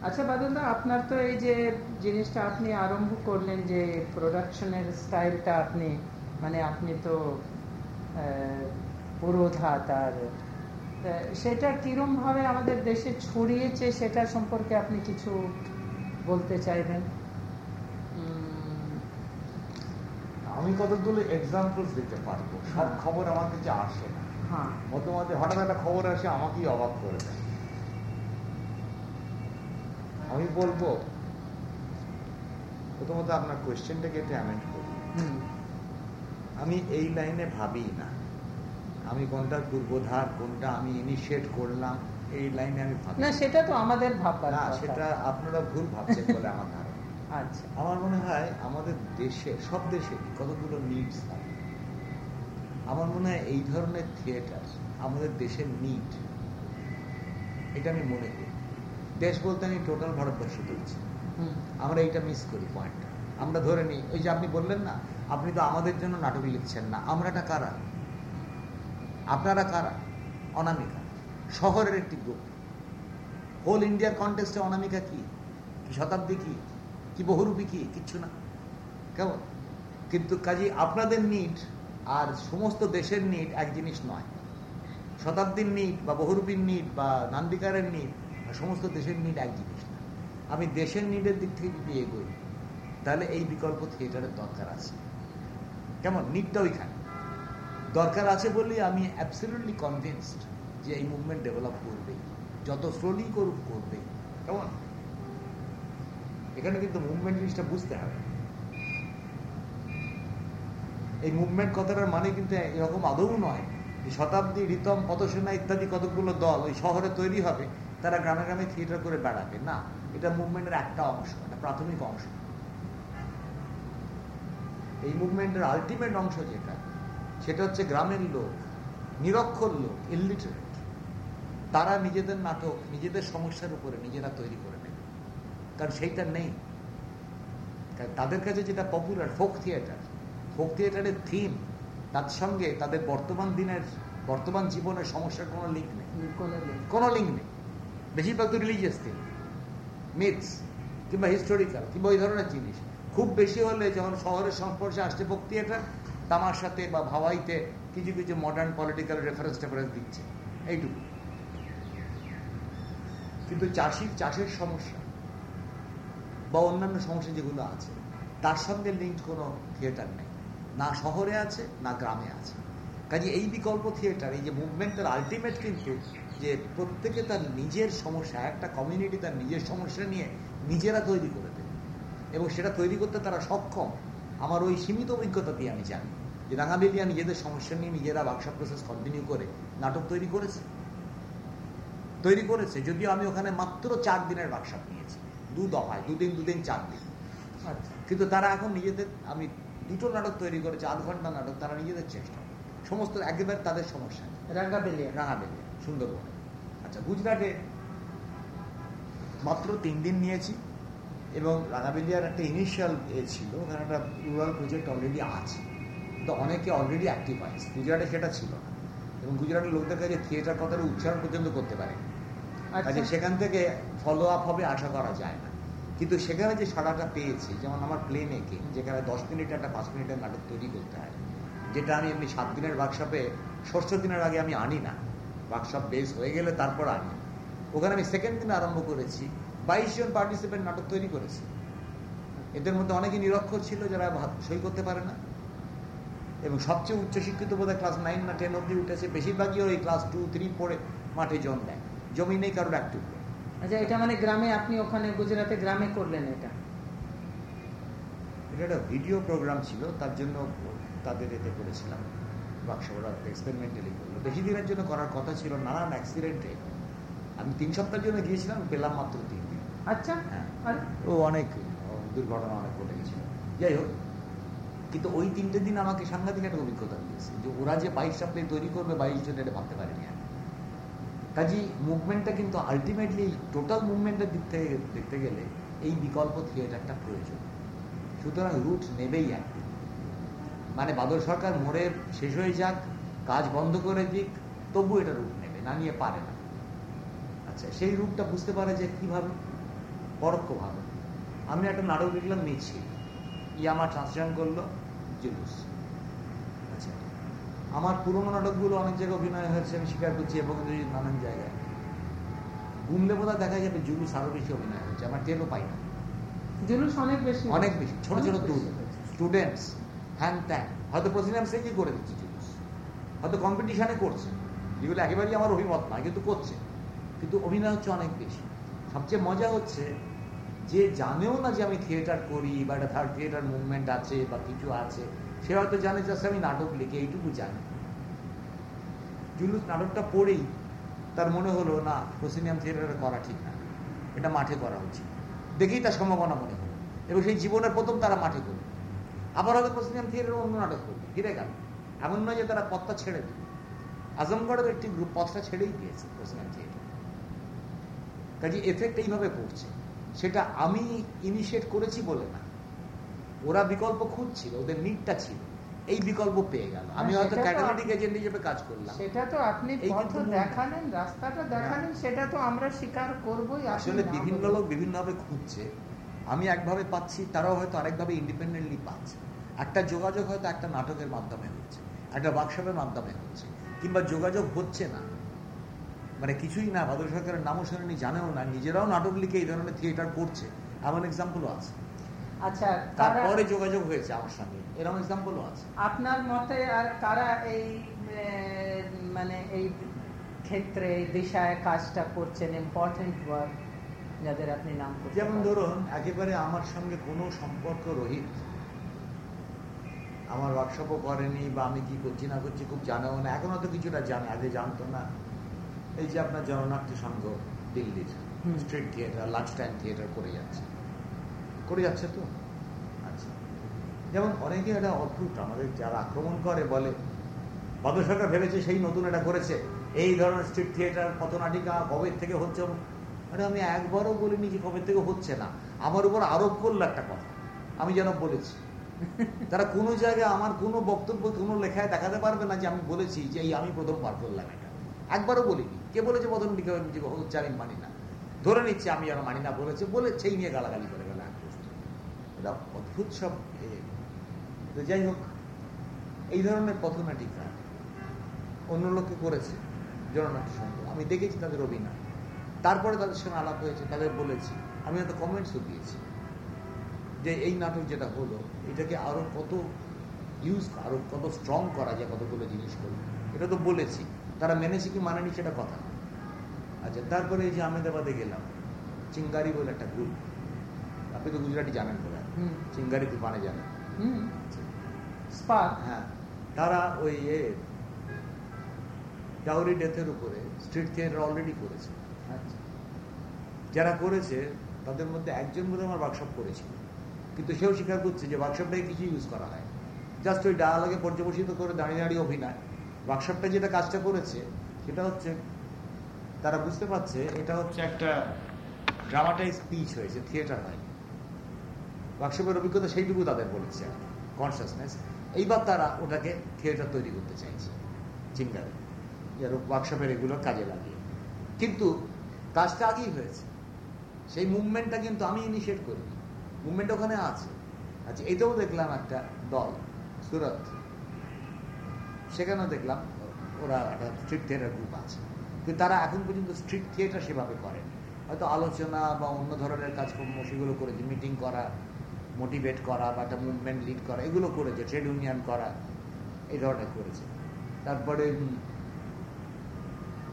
আচ্ছা বাদলদা আপনার তো এই যে জিনিসটা আপনি আরম্ভ করলেন যে প্রোডাকশনের স্টাইলটা আপনি মানে আপনি তো আহ, পুরোধা তার তা সেটা কিরম ভাবে আমাদের দেশে ছড়িয়েছে সেটা সম্পর্কে আপনি কিছু বলতে চাইবেন? আমি কতগুলো এক্সাম্পলস দিতে পারব? সব। খবর আমার কাছে আসে না। হ্যাঁ। মধ্যে মধ্যে হঠাৎ একটা খবর আসে আমাকেই অবাক করে দেয় আমি বলব প্রথমত আপনার কোয়েশ্চেনটাকে একটু অ্যামেন্ড করি আমি এই লাইনে ভাবি না। আমি কোনটা পূর্বধার কোনটা আমি ইনিশিয়েট করলাম এই লাইনে আমি ভাবি না না। সেটা তো আমাদের ভাববার না সেটা আপনারা ভুল ভাবছেন বলে আমার ধারণা। আচ্ছা। আমার মনে হয় আমাদের দেশে সব দেশে কতগুলো নিডস থাকে। আমার মনে হয় এই ধরনের থিয়েটার আমাদের দেশের নিড এটা আমি মনে করি। দেশ বলতে আমি টোটাল ভারতবর্ষ বলছি। আমরা এইটা মিস করি পয়েন্টটা আমরা ধরে নিই ওই যে আপনি বললেন না আপনি তো আমাদের জন্য নাটক লিখছেন না। আমরাটা কারা? আপনারা কারা? অনামিকা। শহরের একটি গ্রুপ হোল ইন্ডিয়ার কন্টেস্টে অনামিকা কি? কি শতাব্দী কি? কি বহুরূপী কি? কিচ্ছু না। কেমন? কিন্তু কাজী আপনাদের নিট আর সমস্ত দেশের নিট এক জিনিস নয়। শতাব্দীর নিট বা বহুরূপীর নিট বা নান্দিকারের নিট সমস্ত দেশের নিট এক জিনিস আমি দেশের নিটের দিক থেকে যদি এগোই, তাহলে এই বিকল্প থিয়েটারের দরকার আছে। কেমন? নিটটা ওইখানে। দরকার আছে বলেই আমি অ্যাবসলিউটলি কনভিনসড যে এই মুভমেন্ট ডেভেলপ করবে, যত স্লোলি করুক করবে। কেমন? এখানে কিন্তু মুভমেন্ট জিনিসটা বুঝতে হবে। এই মুভমেন্ট কথাটার মানে কিন্তু এরকম আদৌ নয়। যে শতাব্দী রিতম পদসেনা ইত্যাদি কতগুলো দল ওই শহরে তৈরি হবে, তারা গ্রামে গ্রামে থিয়েটার করে বেড়াবে। না, এটা মুভমেন্টের একটা অংশ, একটা প্রাথমিক অংশ। এই মুভমেন্টের আলটিমেট অংশ যেটা, সেটা হচ্ছে গ্রামের লোক, নিরক্ষর লোক ইলিটারেট তারা নিজেদের নাটক, নিজেদের সমস্যার উপরে নিজেরা তৈরি করে নেবে। কারণ সেইটা নেই। তাদের কাছে যেটা পপুলার ফোক থিয়েটার ফোক থিয়েটারের থিম তার সঙ্গে তাদের বর্তমান দিনের বর্তমান জীবনের সমস্যার কোনো লিঙ্ক নেই। কোনো লিঙ্ক নেই। বেশিরভাগ তো রিলিজিয়াস থিম মিথস কিংবা হিস্টোরিক্যাল কিংবা ওই ধরনের জিনিস। খুব বেশি হলে যখন শহরের সংস্পর্শে আসছে ফোক থিয়েটার তামাশাতে বা ভাওয়াইতে কিছু কিছু মডার্ন পলিটিক্যাল রেফারেন্স টেফারেন্স দিচ্ছে। এইটুকু। কিন্তু চাষির চাষের সমস্যা বা অন্যান্য সমস্যা যেগুলো আছে তার সঙ্গে লিঙ্ক কোনো থিয়েটার নেই। না শহরে আছে না গ্রামে আছে। কাজে এই বিকল্প থিয়েটার এই যে মুভমেন্টের আলটিমেট কিন্তু যে প্রত্যেকে তার নিজের সমস্যা একটা কমিউনিটি তার নিজের সমস্যা নিয়ে নিজেরা তৈরি করে দেবে এবং সেটা তৈরি করতে তারা সক্ষম। আমার ওই সীমিত অভিজ্ঞতা দিয়ে আমি জানি যে রাঙাবেলিয়া নিজেদের সমস্যা নিয়ে নিজেরা বাক্সা প্রসেস কন্টিনিউ করে নাটক তৈরি করেছে। তৈরি করেছে। যদিও আমি ওখানে মাত্র চার দিনের ওয়ার্কশপ নিয়েছি। দু দফায় দুদিন দুদিন চার দিন। আচ্ছা। কিন্তু তারা এখন নিজেদের আমি দুটো নাটক তৈরি করেছে আধ ঘণ্টা নাটক তারা নিজেদের চেষ্টা। সমস্ত একেবারে তাদের সমস্যা। রাঙাবেলিয়া সুন্দরবনে আচ্ছা গুজরাটে মাত্র তিন দিন নিয়েছি এবং রাঙাবেলিয়ার একটা ইনিশিয়াল এ ছিল ওখানে একটা রুরাল প্রজেক্ট অলরেডি আছে। তো অনেকে অলরেডি অ্যাক্টিভ আছে। গুজরাটে সেটা ছিল না। এবং গুজরাটের লোকদের কাছে থিয়েটার কথাটা উচ্চারণ পর্যন্ত করতে পারে আচ্ছা। কাজে সেখান থেকে ফলো আপ হবে আশা করা যায় না। কিন্তু সেখানে যে সাড়াটা পেয়েছি, যেমন আমার প্লে মেকিং যেখানে দশ মিনিট একটা পাঁচ মিনিটের নাটক তৈরি করতে হয়, যেটা আমি এমনি সাত দিনের ওয়ার্কশপে ষষ্ঠ দিনের আগে আমি আনি না। ওয়ার্কশপ বেস হয়ে গেলে তারপর আনি। ওখানে আমি সেকেন্ড দিন আরম্ভ করেছি, বাইশ জন পার্টিসিপেন্ট নাটক তৈরি করেছি। এদের মধ্যে অনেকে নিরক্ষর ছিল, যারা সই করতে পারে না। এবং সবচেয়ে উচ্চশিক্ষিত বোধহয় ক্লাস নাইন না টেন অব্দি উঠেছে। বেশিরভাগই ওই ক্লাস টু থ্রি পড়ে মাঠে জন দেয় জমি নেই, কারোর অ্যাক্টিভ আচ্ছা এটা মানে গ্রামে আপনি ওখানে গুজরাটে গ্রামে করলেন এটা? এটা একটা ভিডিও প্রোগ্রাম ছিল তার জন্য তাদের এতে করেছিলাম। বাক্স ওরা এক্সপেরিমেন্টালি করল। বেশি দিনের জন্য করার কথা ছিল নানান অ্যাক্সিডেন্টে আমি তিন সপ্তাহের জন্য গিয়েছিলাম পেলাম মাত্র তিন দিন। আচ্ছা হ্যাঁ। আরে? ও অনেক দুর্ঘটনা অনেক ঘটে গেছিল। যাই হোক কিন্তু ওই তিনটে দিন আমাকে সাংঘাতিক একটা অভিজ্ঞতা দিয়েছে যে ওরা যে বাইশ সপ্তাহে তৈরি করবে বাইশ জন এটা ভাবতে পারিনি কাজী মুভমেন্টটা কিন্তু আলটিমেটলি টোটাল মুভমেন্টের দিক থেকে দেখতে গেলে এই বিকল্প থিয়েটারটা প্রয়োজন। সুতরাং রুট নেবেই একদিন। মানে বাদল সরকার মোড়ে শেষ হয়ে যাক, কাজ বন্ধ করে দিক, তবু এটা রুট নেবে, না নিয়ে পারে না। আচ্ছা সেই রূপটা বুঝতে পারে যে কীভাবে? পরোক্ষভাবে। আমি একটা নাটক দেখলাম, মিছিল। ইয়ামা ট্রান্সলেশন করল, জুলুস। আমার পুরোনো নাটকগুলো অনেক জায়গায় অভিনয় হয়েছে আমি স্বীকার করছি এবং নানান জায়গায়। গুনলে বোধহয় দেখা যাবে জুলুস আরও বেশি অভিনয় হয়েছে আমার টেরও পাই না। জুলুস অনেক বেশি অনেক বেশি ছোট ছোট দূর স্টুডেন্টস হ্যান ত্যান হয়তো প্রেসিডেন্ট সেজই করে দিচ্ছে জুলুস? হয়তো কম্পিটিশনে করছে। যেগুলো একেবারেই আমার অভিমত নয় কিন্তু করছে। কিন্তু অভিনয় হচ্ছে অনেক বেশি। সবচেয়ে মজা হচ্ছে যে জানেও না যে আমি থিয়েটার করি বা একটা থার্ড থিয়েটার মুভমেন্ট আছে বা কিছু আছে। সে হয়তো জানে জাস্ট আমি নাটক লিখি এইটুকু জানে। জুলুস নাটকটা পড়েই তার মনে হলো, না, প্রসিনিয়াম থিয়েটারে করা ঠিক না। এটা মাঠে করা উচিত। দেখেই তার সম্ভাবনা মনে হলো। এবং সেই জীবনের প্রথম তারা মাঠে করবে আবার হয়তো প্রসিনিয়াম থিয়েটারে অন্য নাটক করবে। ফিরে গেল। এমন নয় যে তারা পথটা ছেড়ে দেবে আজমগড়ের একটি গ্রুপ পথটা ছেড়েই দিয়েছে প্রসিনিয়াম থিয়েটার। কাজে এফেক্ট এইভাবে পড়ছে। সেটা আমি ইনিশিয়েট করেছি বলে না। ওরা বিকল্প খুঁজছিল ওদের নিডটা ছিল। এই বিকল্প পেয়ে গেল। আমি হয়তো ক্যাটালিটিক এজেন্ট হিসেবে কাজ করলাম। সেটা তো আপনি পথ দেখালেন রাস্তাটা দেখালেন সেটা তো আমরা স্বীকার করবোই আসলে বিভিন্ন। লোক বিভিন্নভাবে খুঁজছে। আমি একভাবে পাচ্ছি তারাও হয়তো আরেকভাবে ইন্ডিপেন্ডেন্টলি পাচ্ছে। একটা যোগাযোগ হয়তো একটা নাটকের মাধ্যমে হচ্ছে একটা ওয়ার্কশপের মাধ্যমে হচ্ছে কিংবা যোগাযোগ হচ্ছে না। মানে কিছুই না ভাদর সরকারের নামও শোনেনি জানেও না নিজেরাও নাটক লিখে এই ধরনের থিয়েটার করছে। এমন এক্সাম্পলও আছে। আচ্ছা তারপরে যোগাযোগ হয়েছে আমার সঙ্গে। এরকম এক্সাম্পলও আছে। আপনার মতে আর কারা এই মানে এই ক্ষেত্রে এই দিশায় কাজটা করছেন ইম্পর্টেন্ট ওয়ার্ক যাদের আপনি নাম যেমন ধরুন একেবারে আমার সঙ্গে কোনো সম্পর্ক রহিত। আমার ওয়ার্কশপও করেনি বা আমি কি করছি না করছি খুব জানাও না। এখনও তো কিছুটা জানে আগে জানতো না। এই যে আপনার জননাট্য সংঘ দিল্লির। Street theatre lunch time theatre করে যাচ্ছে। করে যাচ্ছে তো। আচ্ছা। যেমন অনেকে এটা অদ্ভুত, আমাদের যারা আক্রমণ করে বলে বাদু সরকার ভেবেছে সেই নতুন এটা করেছে। এই ধরনের স্ট্রিট থিয়েটার পথনাটিকা, কবে থেকে হচ্ছে? আরে আমি একবারও বলিনি যে কবে থেকে হচ্ছে না। আমার উপর আরোপ করল একটা কথা। আমি যেন বলেছি। তারা কোনো জায়গায় আমার কোনো বক্তব্য, কোনো লেখায় দেখাতে পারবে না যে আমি বলেছি যে এই আমি প্রথম পার করলাম এটা। একবারও বলিনি। কে বলেছে প্রথম যে হচ্ছে আমি মানি না। ধরে নিচ্ছি আমি যেন মানি না বলেছে, বলে সেই নিয়ে গালাগালি করে। এটা অদ্ভুত সব। তো যাই হোক, এই ধরনের পথনাটিকা অন্য লোকে করেছে জননাট্য সংঘ। আমি দেখেছি তাদের অভিনয়। তারপরে তাদের সঙ্গে আলাপ হয়েছে, তাদের বলেছি, আমি হয়তো কমেন্টসও দিয়েছি যে এই নাটক যেটা হলো, এটাকে আরও কত ইউজ আরও কত স্ট্রং করা যায়, কতগুলো জিনিস করে এটা তো বলেছি। তারা মেনেছে কি মানেনি সেটা কথা আচ্ছা তারপরে এই যে আহমেদাবাদে গেলাম, চিঙ্গারি বলে একটা গ্রুপ আপনি তো গুজরাটি জানেন হুম চিঙ্গারি তুফানে হ্যাঁ তারা ওই এ ডাউরি ডেথের উপরে স্ট্রিট থিয়েটার অলরেডি করেছে। আচ্ছা। যারা করেছে তাদের মধ্যে একজন বোধ আমার ওয়ার্কশপ করেছিল। কিন্তু সেও স্বীকার করছে যে ওয়ার্কশপটাকে কিছু ইউজ করা হয়। জাস্ট ওই ডায়ালগে পর্যবসিত করে দাঁড়িয়ে দাঁড়িয়ে অভিনয়। ওয়ার্কশপটা যেটা কাজটা করেছে সেটা হচ্ছে তারা বুঝতে পারছে এটা হচ্ছে একটা ড্রামাটাইজ স্পিচ হয়েছে থিয়েটার হয়। ওয়ার্কশপের অভিজ্ঞতা সেইটুকু তাদের বলেছে কনসিয়াসনেস এইবার তারা ওটাকে থিয়েটার তৈরি করতে চাইছে চিন্তারে এর ওয়ার্কশপের এগুলো কাজে লাগিয়ে। কিন্তু কাজটা আগেই হয়েছে। সেই মুভমেন্টটা কিন্তু আমি ইনিশিয়েট করি। মুভমেন্ট ওখানে আছে। আচ্ছা এটাও দেখলাম একটা দল, সুরত। সেখানেও দেখলাম ওরা একটা স্ট্রিট থিয়েটার গ্রুপ আছে। কিন্তু তারা এখন পর্যন্ত স্ট্রিট থিয়েটার সেভাবে করেনি। হয়তো আলোচনা বা অন্য ধরনের কাজকর্ম সেগুলো করেছে মিটিং করা মোটিভেট করা বা একটা মুভমেন্ট লিড করা এগুলো করেছে ট্রেড ইউনিয়ন করা এই ধরনের করেছে। তারপরে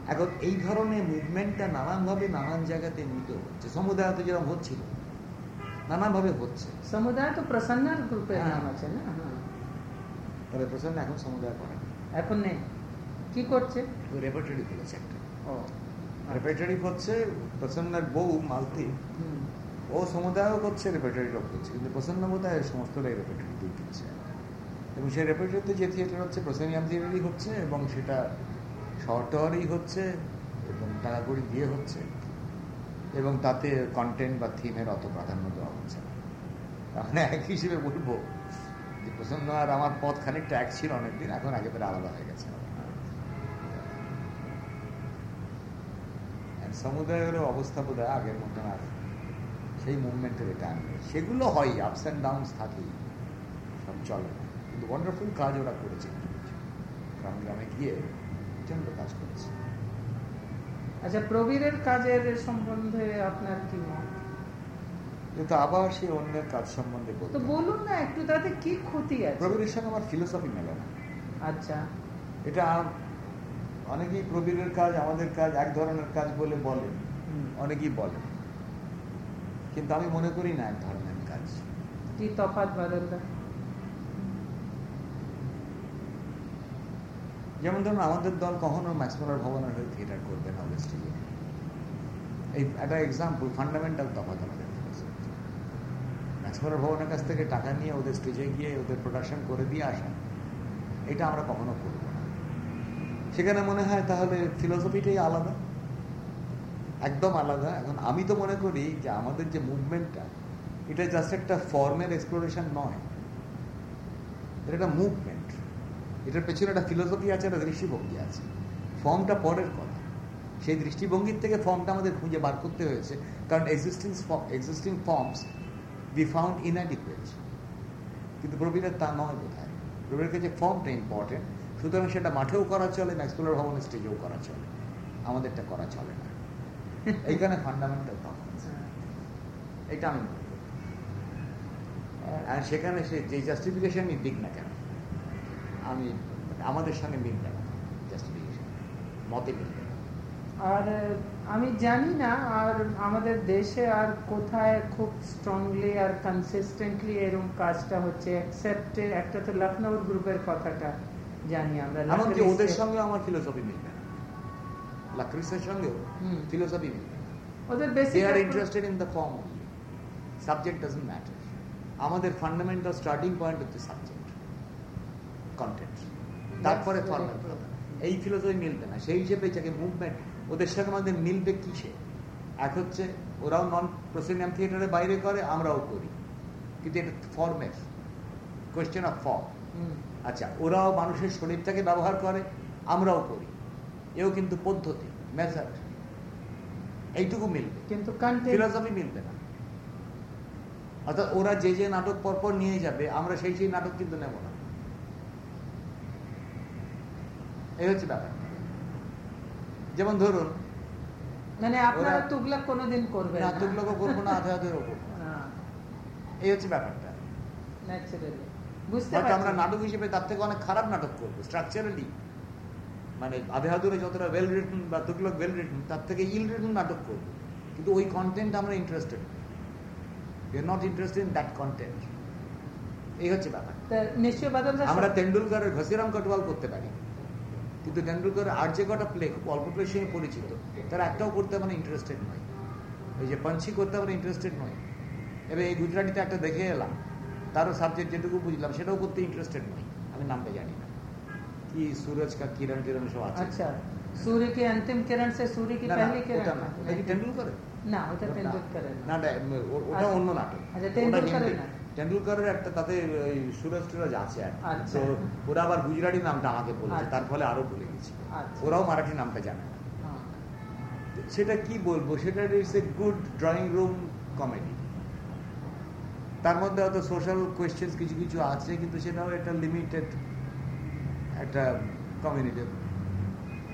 এখন এই ধরনের মুভমেন্টটা নানানভাবে নানান জায়গাতে নিতে হচ্ছে। সমুদায় তো যেরকম হচ্ছিল নানানভাবে হচ্ছে। সমুদায় তো প্রসন্নার গ্রুপে হ্যাঁ। নাম আছে না? হ্যাঁ। তবে প্রসন্ন এখন সমুদায় করে। এখন নেই। কি করছে? রেপার্টারি করেছে একটা। ও। রেপার্টারি হচ্ছে প্রসন্নের বউ মালতি। ও সমুদায়ও করছে রেপার্টারিটাও করছে। কিন্তু প্রসন্ন বোধহয় সমস্তটাই রেপার্টারি দিয়ে দিচ্ছে। এবং সেই রেপার্টারিতে যে থিয়েটার হচ্ছে প্রসেনিয়াম থিয়েটারই হচ্ছে এবং সেটা শহর টহরেই হচ্ছে এবং টাকা দিয়ে হচ্ছে এবং তাতে কন্টেন্ট বা থিমের অত প্রাধান্য দেওয়া হচ্ছে না। তাহলে এক হিসেবে বলব যে প্রসন্ন আর আমার পথ খানিকটা এক ছিল অনেকদিন, এখন একেবারে আলাদা হয়ে গেছে। সমুদায়েরও অবস্থা বোধ হয় আগের মতন আর সেই মুভমেন্টের এটা সেগুলো হয় আপস অ্যান্ড ডাউনস থাকেই। সব চলে। কিন্তু ওয়ান্ডারফুল কাজ ওরা করেছে। গ্রাম গ্রামে গিয়ে প্রচণ্ড কাজ করেছে। আচ্ছা প্রবীরের কাজের সম্বন্ধে আপনার কি মত? কিন্তু আবার সেই অন্যের কাজ সম্বন্ধে তো বলুন না একটু তাতে কি ক্ষতি আছে? প্রবীরের সঙ্গে আমার ফিলোসফি মেলে না। আচ্ছা। এটা অনেকেই প্রবীরের কাজ আমাদের কাজ এক ধরনের কাজ বলে বলেন অনেকেই বলেন কিন্তু আমি মনে করি না এক ধরনের কাজ। কি তফাৎ বাদলদা যেমন ধরুন আমাদের দল কখনো ম্যাক্সমোলার ভবনের হয়ে থিয়েটার করবে না ওদের স্টেজে এই একটা এক্সাম্পল ফান্ডামেন্টাল তফাৎ আমাদের ম্যাক্সমোলার ভবনের কাছ থেকে টাকা নিয়ে ওদের স্টেজে গিয়ে ওদের প্রোডাকশন করে দিয়ে আসা এটা আমরা কখনো করব না। সেখানে মনে হয় তাহলে ফিলোসফিটাই আলাদা। একদম আলাদা। এখন আমি তো মনে করি যে আমাদের যে মুভমেন্টটা এটা জাস্ট একটা ফর্মের এক্সপ্লোরেশন নয়। এটা একটা মুভমেন্ট এটার পেছনে একটা ফিলোসফি আছে, একটা দৃষ্টিভঙ্গি আছে। ফর্মটা পরের কথা। সেই দৃষ্টিভঙ্গির থেকে ফর্মটা আমাদের খুঁজে বার করতে হয়েছে। কারণ existing existing forms be found inadequate কিন্তু প্রবীরের তা নয় বোধ হয় প্রবীরের কাছে ফর্মটা ইম্পর্টেন্ট সুতরাং সেটা মাঠেও করা চলে ম্যাক্সপুলার ভবনের স্টেজেও করা চলে। আমাদেরটা করা চলে না। এইখানে ফান্ডামেন্টাল তফাৎ এটা আমি আর সেখানে সে যে জাস্টিফিকেশনই দিক না কেন আমি আমাদের সঙ্গে মিলবে না জাস্টিফিকেশন মতে মিলবে আর আমি জানি না আর আমাদের দেশে আর কোথায় খুব স্ট্রংলি আর কনসিস্টেন্টলি এরকম কাজটা হচ্ছে একটা তো লখনৌর গ্রুপের কথাটা জানি আমরা ওদের সঙ্গে আমার ফিলোসফি মিলবে না লাক্রিসের সঙ্গেও। ফিলোসফি ওদের basic are interested in the form subject doesn't matter আমাদের ফান্ডামেন্টাল স্টার্টিং পয়েন্ট হচ্ছে সাবজেক্ট কন্টেন্ট তারপরে এই ফিলোসফি মিলবে না। সেই হিসেবে যাকে মুভমেন্ট ওদের সঙ্গে আমাদের মিলবে কিসে? এক হচ্ছে ওরাও নন প্রসিনিয়াম থিয়েটারের বাইরে করে আমরাও করি। কিন্তু এটা ফর্মের কোয়েশ্চেন অফ ফর্ম। আচ্ছা ওরাও মানুষের শরীরটাকে ব্যবহার করে আমরাও করি। এও কিন্তু পদ্ধতি। মেথড এইটুকু মিলবে। কিন্তু ফিলোসফি মিলবে না। অর্থাৎ ওরা যে যে নাটক পরপর নিয়ে যাবে আমরা সেই সেই নাটক কিন্তু নেব না। এই হচ্ছে ব্যাপার। যেমন ধরুন মানে আপনারা তুগলক কোনোদিন করবেন না তুগলকও করব না আধা আধেরও করব। না। এই হচ্ছে ব্যাপারটা। আমরা নাটক হিসেবে তার থেকে অনেক খারাপ নাটক করব স্ট্রাকচারালি মানে আধেহাদুরে যতটা ওয়েল রিটন বা তুগলক ওয়েল রিটন তার থেকে ইল রিটন নাটক করব। কিন্তু ওই কন্টেন্ট আমরা interested you not interested in that content এই হচ্ছে ব্যাপার। তা নিশ্চয় আমরা তেন্ডুলকারের ঘসিরাম কটওয়াল করতে পারি। কিন্তু তেন্ডুলকারের আর যে কটা প্লে খুব অল্প প্লের সঙ্গে পরিচিত। তারা একটাও করতে মানে ইন্টারেস্টেড নয়। ওই যে পঞ্চি করতে মানে ইন্টারেস্টেড নয়। এবার এই গুজরাটিতে একটা দেখে এলাম। তারও সাবজেক্ট যেটুকু বুঝলাম সেটাও করতে ইন্টারেস্টেড নই আমি নামটা জানি না কি সুরজ কা কিরণ টিরণ সব আছে अच्छा सूर्य की अंतिम किरण से सूर्य की না, না, पहली किरण ওটা না ওটা কি টেন্ডুলকারের না ওটা তেন্ডুলকারের না না না, ও- ওটা আচ্ছা। অন্য নাটক আচ্ছা, ওটা তেন্ডুলকারের হিন্দি। না। তেন্ডুলকারের একটা তাতে ওই সুরজ টুরজ আছে আর কি। আচ্ছা। তো ওরা আবার গুজরাটি নামটা আমাকে বলেছে আচ্ছা। তার ফলে আরো ভুলে গেছি আচ্ছা ওরাও মারাঠি নামটা জানে না হ্যাঁ। সেটা কি বলবো সেটা it's a good drawing room comedy তার মধ্যে হয়তো সোশ্যাল কোয়েশ্চেন্স কিছু কিছু আছে কিন্তু সেটাও একটা লিমিটেড একটা কমিউনিটি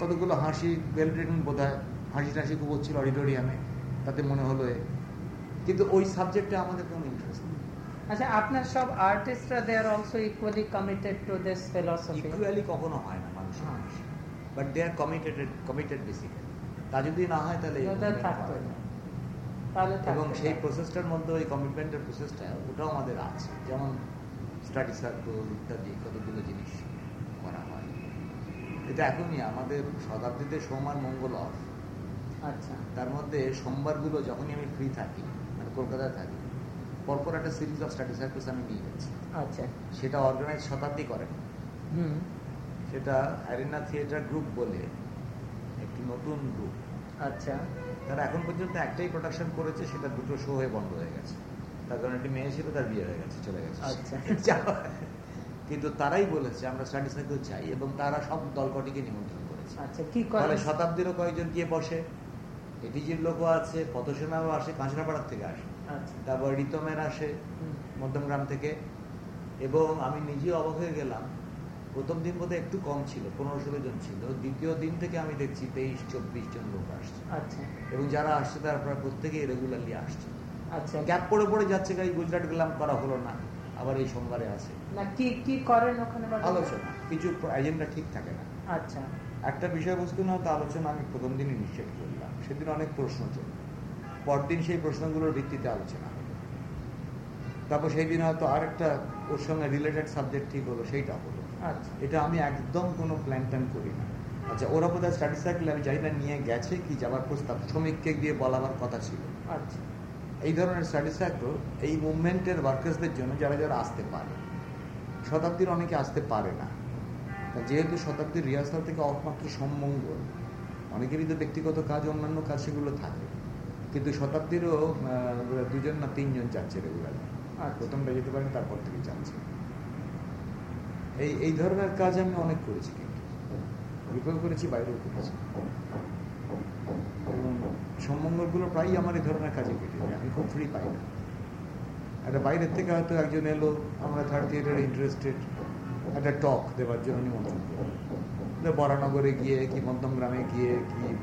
কতগুলো হাসি ওয়েল রিটন বোধ হয় হাসি টাসি খুব হচ্ছিল অডিটোরিয়ামে তাতে মনে হলো এ। কিন্তু ওই সাবজেক্টে আমাদের কোনো ইন্টারেস্ট নেই। আচ্ছা আপনার সব আর্টিস্টরা they are also equally committed to this philosophy equally কখনো হয় না। মানুষ but they are committed committed basically তা যদি না হয় তাহলে এবং সেই প্রসেসটার মধ্যে ওই কমিটমেন্টের প্রসেসটা ওটাও আমাদের আছে। যেমন স্টাডি সার্কেল ইত্যাদি কতগুলো জিনিস। এটা এখনই আমাদের শতাব্দীতে সোম আর মঙ্গল অফ আচ্ছা। তার মধ্যে সোমবারগুলো যখনই আমি ফ্রি থাকি মানে কলকাতায় থাকি পরপর একটা সিরিজ অফ স্টাডি সার্কেলস আমি নিয়ে যাচ্ছি। আচ্ছা। সেটা অর্গানাইজ শতাব্দী করেন। হুম। সেটা অ্যারিনা থিয়েটার গ্রুপ বলে একটি নতুন গ্রুপ আচ্ছা। তারা এখন পর্যন্ত একটাই প্রোডাকশন করেছে সেটা দুটো শো হয়ে বন্ধ হয়ে গেছে। তার কারণ একটি মেয়ে ছিল তার বিয়ে হয়ে গেছে চলে গেছে। আচ্ছা। কিন্তু তারাই বলেছে আমরা স্টাডি সার্কেল চাই এবং তারা সব দলকটিকে নিমন্ত্রণ করেছে। আচ্ছা কি ফলে শতাব্দীরও কয়েকজন গিয়ে বসে। এটিজির লোকও আছে পথসেনাও আসে কাঁচরাপাড়ার থেকে আসে। আচ্ছা। তারপর রিতমের আসে মধ্যমগ্রাম থেকে। এবং আমি নিজে অবাক হয়ে গেলাম প্রথম দিন বোধহয় একটু কম ছিল পনেরো ষোলো জন ছিল। দ্বিতীয় দিন থেকে আমি দেখছি তেইশ চব্বিশ জন লোক আসছে। আচ্ছা। এবং যারা আসছে তারা প্রত্যেকেই রেগুলারলি আসছে। আচ্ছা। গ্যাপ পড়ে পড়ে যাচ্ছে গাড়ি গুজরাট গেলাম করা হলো না। আবার এই সোমবারে আছে। না কি কি করেন ওখানে? আলোচনা। কিছু এজেন্ডা ঠিক থাকে না। আচ্ছা। একটা বিষয়বস্তু না তো আলোচনা আমি প্রথম দিনই নিশ্চিত করলাম। সেদিন অনেক প্রশ্ন ছিল। পরদিন সেই প্রশ্নগুলোর ভিত্তিতে আলোচনা তারপর সেই দিন হয়তো আরেকটা ওর সঙ্গে রিলেটেড সাবজেক্ট ঠিক হলো সেইটা হলো। আচ্ছা। এটা আমি একদম কোনো প্ল্যান ট্যান করি না। আচ্ছা ওরা বোধ হয় স্টাডি সার্কেল আমি জানি না নিয়ে গেছে কি যাবার প্রস্তাব। শ্রমিককে গিয়ে বলাবার কথা ছিল। আচ্ছা। এই ধরনের সার্কেল এই মুভমেন্টের ওয়ার্কার্সদের জন্য যারা যারা আসতে পারে। শতাব্দীর অনেকে আসতে পারে না। যেহেতু শতাব্দীর রিহার্সাল থেকে একমাত্র সম্মঙ্গল অনেকেরই তো ব্যক্তিগত কাজ অন্যান্য কাজ সেগুলো থাকে। কিন্তু শতাব্দীরও দুজন না তিনজন যাচ্ছে রেগুলার আর প্রথমটা যেতে পারেন তারপর থেকে যাচ্ছে। এই এই ধরনের কাজ আমি অনেক করেছি কিন্তু। গ্রুপেও করেছি বাইরেও করেছি। এবং সম্মঙ্গলগুলো প্রায়ই আমার এই ধরনের কাজে কেটে যায় আমি খুব ফ্রি পাই না। একটা বাইরের থেকে হয়তো একজন এলো আমরা থার্ড থিয়েটারে ইন্টারেস্টেড একটা টক দেওয়ার জন্য নিমন্ত্রণ করল বরানগরে গিয়ে কি মধ্যমগ্রামে গিয়ে কি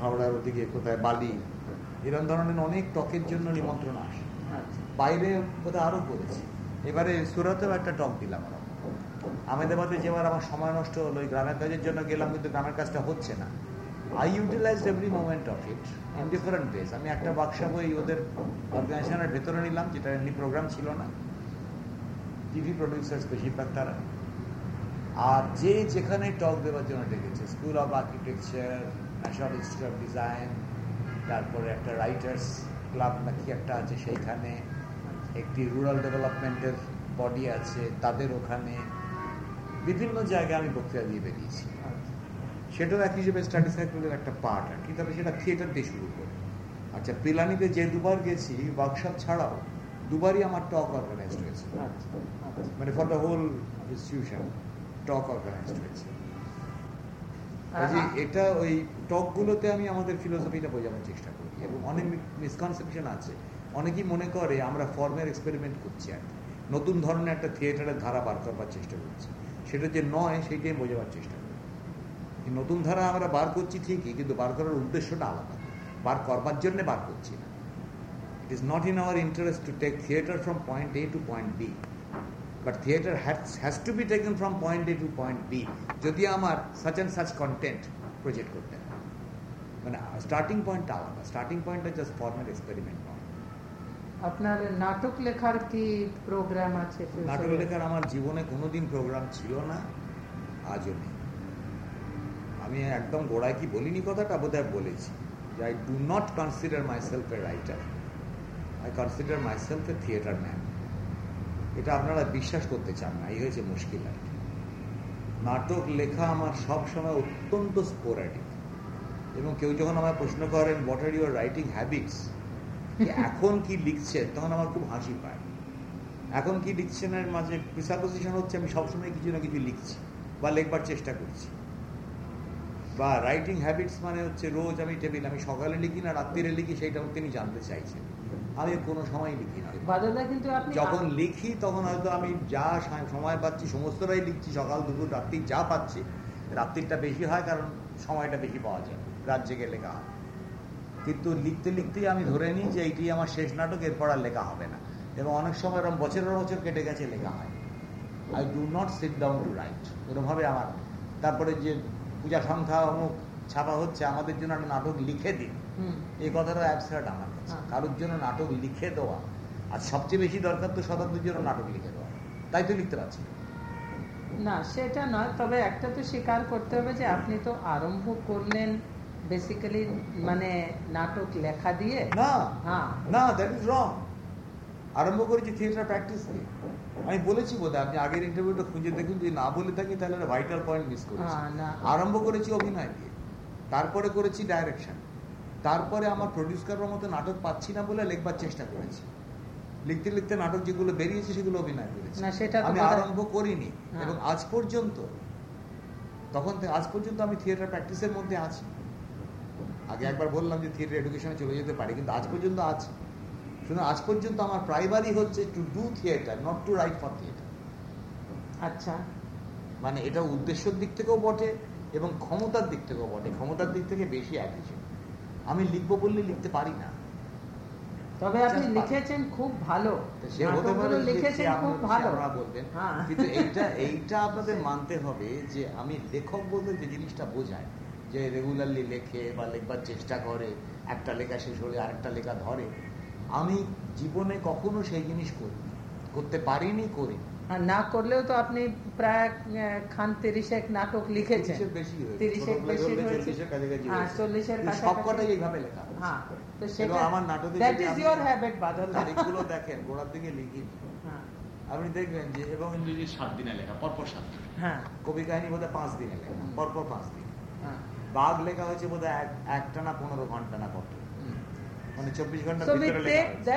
হাওড়ার ওদিকে কোথায় বালি এরকম ধরনের অনেক টকের জন্য নিমন্ত্রণ আসে। আচ্ছা। বাইরে কোথায় আরও করেছি। এবারে সুরাতেও একটা টক দিলাম আমরা। আমেদাবাদে যেবার আমার সময় নষ্ট হলো ওই গ্রামের কাজের জন্য গেলাম কিন্তু গ্রামের কাজটা হচ্ছে না। I utilise every moment of it in different ways আমি একটা বাক্সা বই ওদের অর্গানাইজেশনের ভেতরে নিলাম, যেটা এমনি প্রোগ্রাম ছিল না। টিভি প্রডিউসার্স বেশিরভাগ তারা। আর যে যেখানে টক দেওয়ার জন্য ডেকেছে school of architecture national institute of design তারপরে একটা রাইটার্স ক্লাব নাকি একটা আছে সেইখানে, একটি রুরাল ডেভেলপমেন্টের বডি আছে তাদের ওখানে। বিভিন্ন জায়গায় আমি বক্তৃতা দিয়ে বেরিয়েছি। সেটাও এক হিসেবে স্টাডি সার্কেলের একটা পার্ট আর কি। তবে সেটা থিয়েটার দিয়ে শুরু করে। আচ্ছা পিলানিতে যে দুবার গেছি ওয়ার্কশপ ছাড়াও দুবারই আমার টক অর্গানাইজড হয়েছে। আচ্ছা আচ্ছা। মানে for the whole institution talk organised হয়েছে। এটা ওই টকগুলোতে আমি আমাদের ফিলোসফিটা বোঝানোর চেষ্টা করি। এবং অনেক মিসকনসেপশন আছে। অনেকেই মনে করে আমরা ফর্মের এক্সপেরিমেন্ট করছি আর নতুন ধরনের একটা থিয়েটারের ধারা বার করবার চেষ্টা করছি। সেটা যে নয় সেইটাই বোঝাবার চেষ্টা নতুন ধারা আমরা বার করছি ঠিকই কিন্তু বার করার উদ্দেশ্যটা আলাদা। বার করবার জন্য বার করছি না। Is not in our interest to take theatre from point A to point B. But theatre has, has to be taken from point A to point B. যদি আমার such and such content project করতে হয়। মানে starting পয়েন্টটা আলাদা। Starting পয়েন্টটা just ফর্মের experiment নয়। আপনার নাটক লেখার কি প্রোগ্রাম আছে? নাটক লেখার আমার জীবনে কোনোদিন প্রোগ্রাম ছিল না আজও নেই। আমি একদম গোড়ায় কি বলিনি কথাটা? বোধহয় বলেছি যে I do not consider myself a writer I consider myself a theatre man এটা আপনারা বিশ্বাস করতে চান না, এই হয়েছে মুশকিল আর কি। নাটক, লেখা আমার সব সময় অত্যন্ত স্পোরাডিক এবং কেউ যখন আমার প্রশ্ন করেন what are your writing habits এখন কি লিখছেন, তখন আমার খুব হাসি পায়। এখন কি লিখছেন এর মাঝে প্রিসাপোজিশন হচ্ছে আমি সবসময় কিছু না কিছু লিখছি বা লেখবার চেষ্টা করছি। বা রাইটিং হ্যাবিটস মানে হচ্ছে রোজ আমি টেবিল আমি সকালে লিখি না রাত্রিরে লিখি সেইটাও তিনি জানতে চাইছেন। আমি কোনো সময় লিখি না। কিন্তু যখন লিখি তখন হয়তো আমি যা সময় পাচ্ছি সমস্তটাই লিখছি সকাল দুপুর রাত্রি যা পাচ্ছি রাত্রিটা বেশি হয় কারণ সময়টা বেশি পাওয়া যায় রাত জেগে লেখা হয় কিন্তু লিখতে লিখতেই আমি ধরে নিই যে এইটি আমার শেষ নাটক এরপর আর লেখা হবে না। এবং অনেক সময় এরকম বছরের বছর কেটে গেছে লেখা হয়। I do not sit down to write এরকমভাবে আমার তারপরে যে পূজা সংখ্যা অমুক ছাপা হচ্ছে আমাদের জন্য একটা নাটক লিখে দিন। হুম, এই কথাটা অ্যাবসার্ট আমার কাছে। হ্যাঁ। কারোর জন্য নাটক লিখে দেওয়া। আর সবচেয়ে বেশি দরকার তো শতাব্দীর জন্য নাটক লিখে দেওয়া। তাই তো লিখতে পারছি। না। না সেটা নয় তবে একটা তো স্বীকার করতে হবে যে আপনি তো আরম্ভ করলেন বেসিক্যালি মানে নাটক লেখা দিয়ে। না হ্যাঁ। না দ্যাট ইজ রং আরম্ভ করেছি থিয়েটার প্র্যাকটিস দিয়ে আমি বলেছি বোধহয় আপনি আগের ইন্টারভিউটা খুঁজে দেখুন যদি না বলে থাকি তাহলে ভাইটাল পয়েন্ট মিস করেছি। হ্যাঁ, আরম্ভ করেছি অভিনয় দিয়ে। তারপরে করেছি ডাইরেকশন তারপরে আমার প্রডিউস করার মতো নাটক পাচ্ছি না বলে লেখবার চেষ্টা করেছি। লিখতে লিখতে নাটক যেগুলো বেরিয়েছে সেগুলো অভিনয় করেছি। সেটা আমি আরম্ভ করিনি। হ্যাঁ। এবং আজ পর্যন্ত তখন আজ পর্যন্ত আমি থিয়েটার প্র্যাকটিসের মধ্যে আছি। আগে একবার বললাম যে থিয়েটার এডুকেশনে চলে যেতে পারি কিন্তু আজ পর্যন্ত আছি। শুধু আজ পর্যন্ত আমার প্রাইমারি হচ্ছে to do theatre not to write for theatre আচ্ছা। মানে এটা উদ্দেশ্যের দিক থেকেও বটে এবং ক্ষমতার দিক থেকেও বটে। ক্ষমতার দিক থেকে বেশি অ্যাগ্রেসিভ আমি লিখব বললে লিখতে পারি না। তবে আপনি লিখেছেন খুব ভালো। সে হতে পারে লিখেছেন খুব ভালো। বলবেন। হ্যাঁ। কিন্তু এইটা এইটা আপনাদের মানতে হবে যে আমি লেখক বলতে যে জিনিসটা বোঝায়। যে রেগুলারলি লেখে বা লেখবার চেষ্টা করে একটা লেখা শেষ হলে আরেকটা লেখা ধরে। আমি জীবনে কখনো সেই জিনিস করি করতে পারিনি করি আর না করলেও তো আপনি প্রায় নাটক লিখেছেন। হ্যাঁ। হ্যাঁ আপনি হ্যাঁ। আপনি দেখবেন যে এবং ইংরেজি সাত দিনে লেখা পরপর সাত দিন। হ্যাঁ। কবি কাহিনী বোধহয় পাঁচ দিনে লেখা পরপর পাঁচ দিন। হ্যাঁ। বাঘ লেখা হয়েছে বোধহয় এক একটা না পনেরো ঘণ্টা না কত। মানে চব্বিশ ঘণ্টার So ভিতরে uh,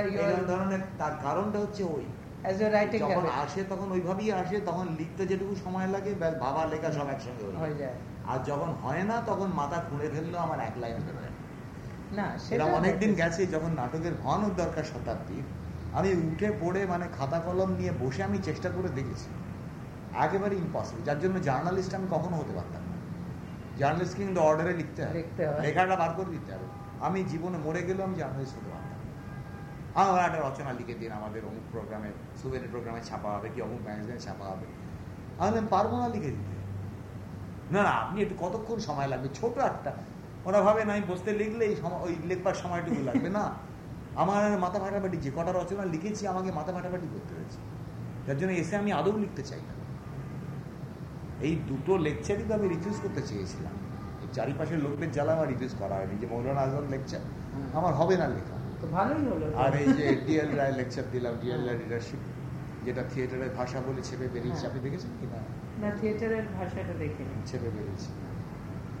এই your ধরনের তার কারণটা হচ্ছে ওই। Your writing যখন আসে তখন ওইভাবেই আসে তখন লিখতে যেটুকু সময় লাগে ভাবা লেখা সব একসঙ্গে হয়ে যায়। আর যখন হয় না তখন মাথা খুঁড়ে ফেললেও আমার এক লাইন বেরোয় না। সেটা অনেকদিন গেছে যখন নাটকের ভয়ানক দরকার শতাব্দী আমি উঠে পড়ে মানে খাতা কলম নিয়ে বসে আমি চেষ্টা করে দেখেছি। একেবারে ইম্পসিবল যার জন্য জার্নালিস্ট আমি কখনো হতে পারতাম না। জার্নালিস্ট কিন্তু অর্ডারে লিখতে হয়। লিখতে হয়। লেখাটা বার করে দিতে হবে। আমি জীবনে মরে গেলেও আমি জার্নালিস্ট হতে আমার একটা রচনা লিখে দিন, আমাদের অমুক প্রোগ্রামে সুবেরি প্রোগ্রামে ছাপা হবে কি, অমুক ম্যাগাজিনে ছাপা হবে। আমি পারব না লিখে দিতে। না না, আপনি একটু কতক্ষণ সময় লাগবে? ছোট একটা। ওরা ভাবে, না, আমি বসতে লিখলেই ওই লেখবার সময়টুকু লাগবে। না, আমার মাথা ফাটাফাটি যে কটা রচনা লিখেছি, আমাকে মাথা ফাটাফাটি করতে হয়েছে। যার জন্য এসে আমি আদৌ লিখতে চাই না। এই দুটো লেকচারই তো আমি রিফিউজ করতে চেয়েছিলাম। চারিপাশের লোকদের জ্বালা আমার রিফিউজ করা হয়নি। যে মৌলানা আজম লেকচার আমার হবে না লেখা। তো আর এই যে ডিএল রায় লেকচার দিলাম ডিএল রায় লিডারশিপ যেটা থিয়েটারের ভাষা বলে ছেপে বেরিয়েছে হ্যাঁ। আপনি দেখেছেন কিনা না? থিয়েটারের ভাষাটা দেখিনি। ছেপে বেরিয়েছে।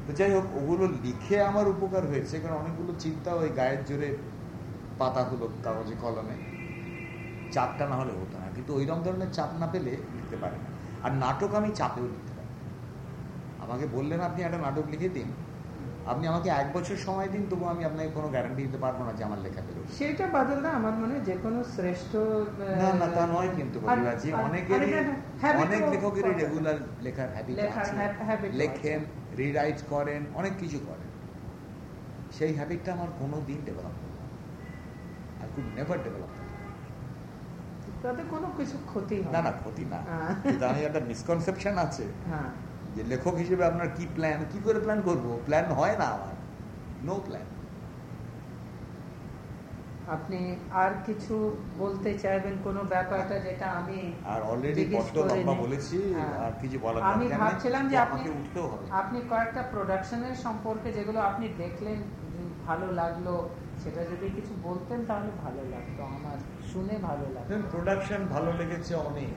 তো যাই হোক ওগুলো লিখে আমার উপকার হয়েছে কারণ অনেকগুলো চিন্তা ওই গায়ের জোরে পাতা হলো কাগজে কলমে। চাপটা না হলে হতো না কিন্তু ওইরকম ধরনের চাপ না পেলে লিখতে পারে না। আর নাটক আমি চাপেও লিখতে। আমাকে বললেন আপনি একটা নাটক লিখে দিন। আপনি আমাকে এক বছর সময় দিন তবু আমি আপনাকে কোনো গ্যারান্টি দিতে পারব না যে আমার লেখা বেরোবে সেটা বাদল না আমার মনে হয় যে কোনো শ্রেষ্ঠ না না তা নয় কিন্তু কবিরাজি অনেকেরই অনেক লেখকেরই রেগুলার লেখার হ্যাবিট আছে। লেখেন রিরাইট করেন অনেক কিছু করেন। সেই হ্যাবিটটা আমার কোনো দিন ডেভেলপ হলো না। I could never develop that. তাতে কোনো কিছু ক্ষতি না না ক্ষতি না। হ্যাঁ। আমি একটা মিসকনসেপশন আছে। হ্যাঁ। যে লেখক হিসেবে আপনার কি প্ল্যান কি করে প্ল্যান করব? প্ল্যান হয় না আমার। নো প্ল্যান আপনি আর কিছু বলতে চাইবেন কোনো ব্যাপারটা যেটা আমি আর অলরেডি বড্ড লম্বা বলেছি হ্যাঁ। আর কিছু বলার আমি ভাবছিলাম যে আপনি উঠতেও হবে। আপনি কয়েকটা প্রোডাকশনের সম্পর্কে যেগুলো আপনি দেখলেন ভালো লাগল সেটা যদি কিছু বলতেন তাহলে ভালো লাগতো আমার শুনে ভালো লাগতো। প্রোডাকশন ভালো লেগেছে অনেক।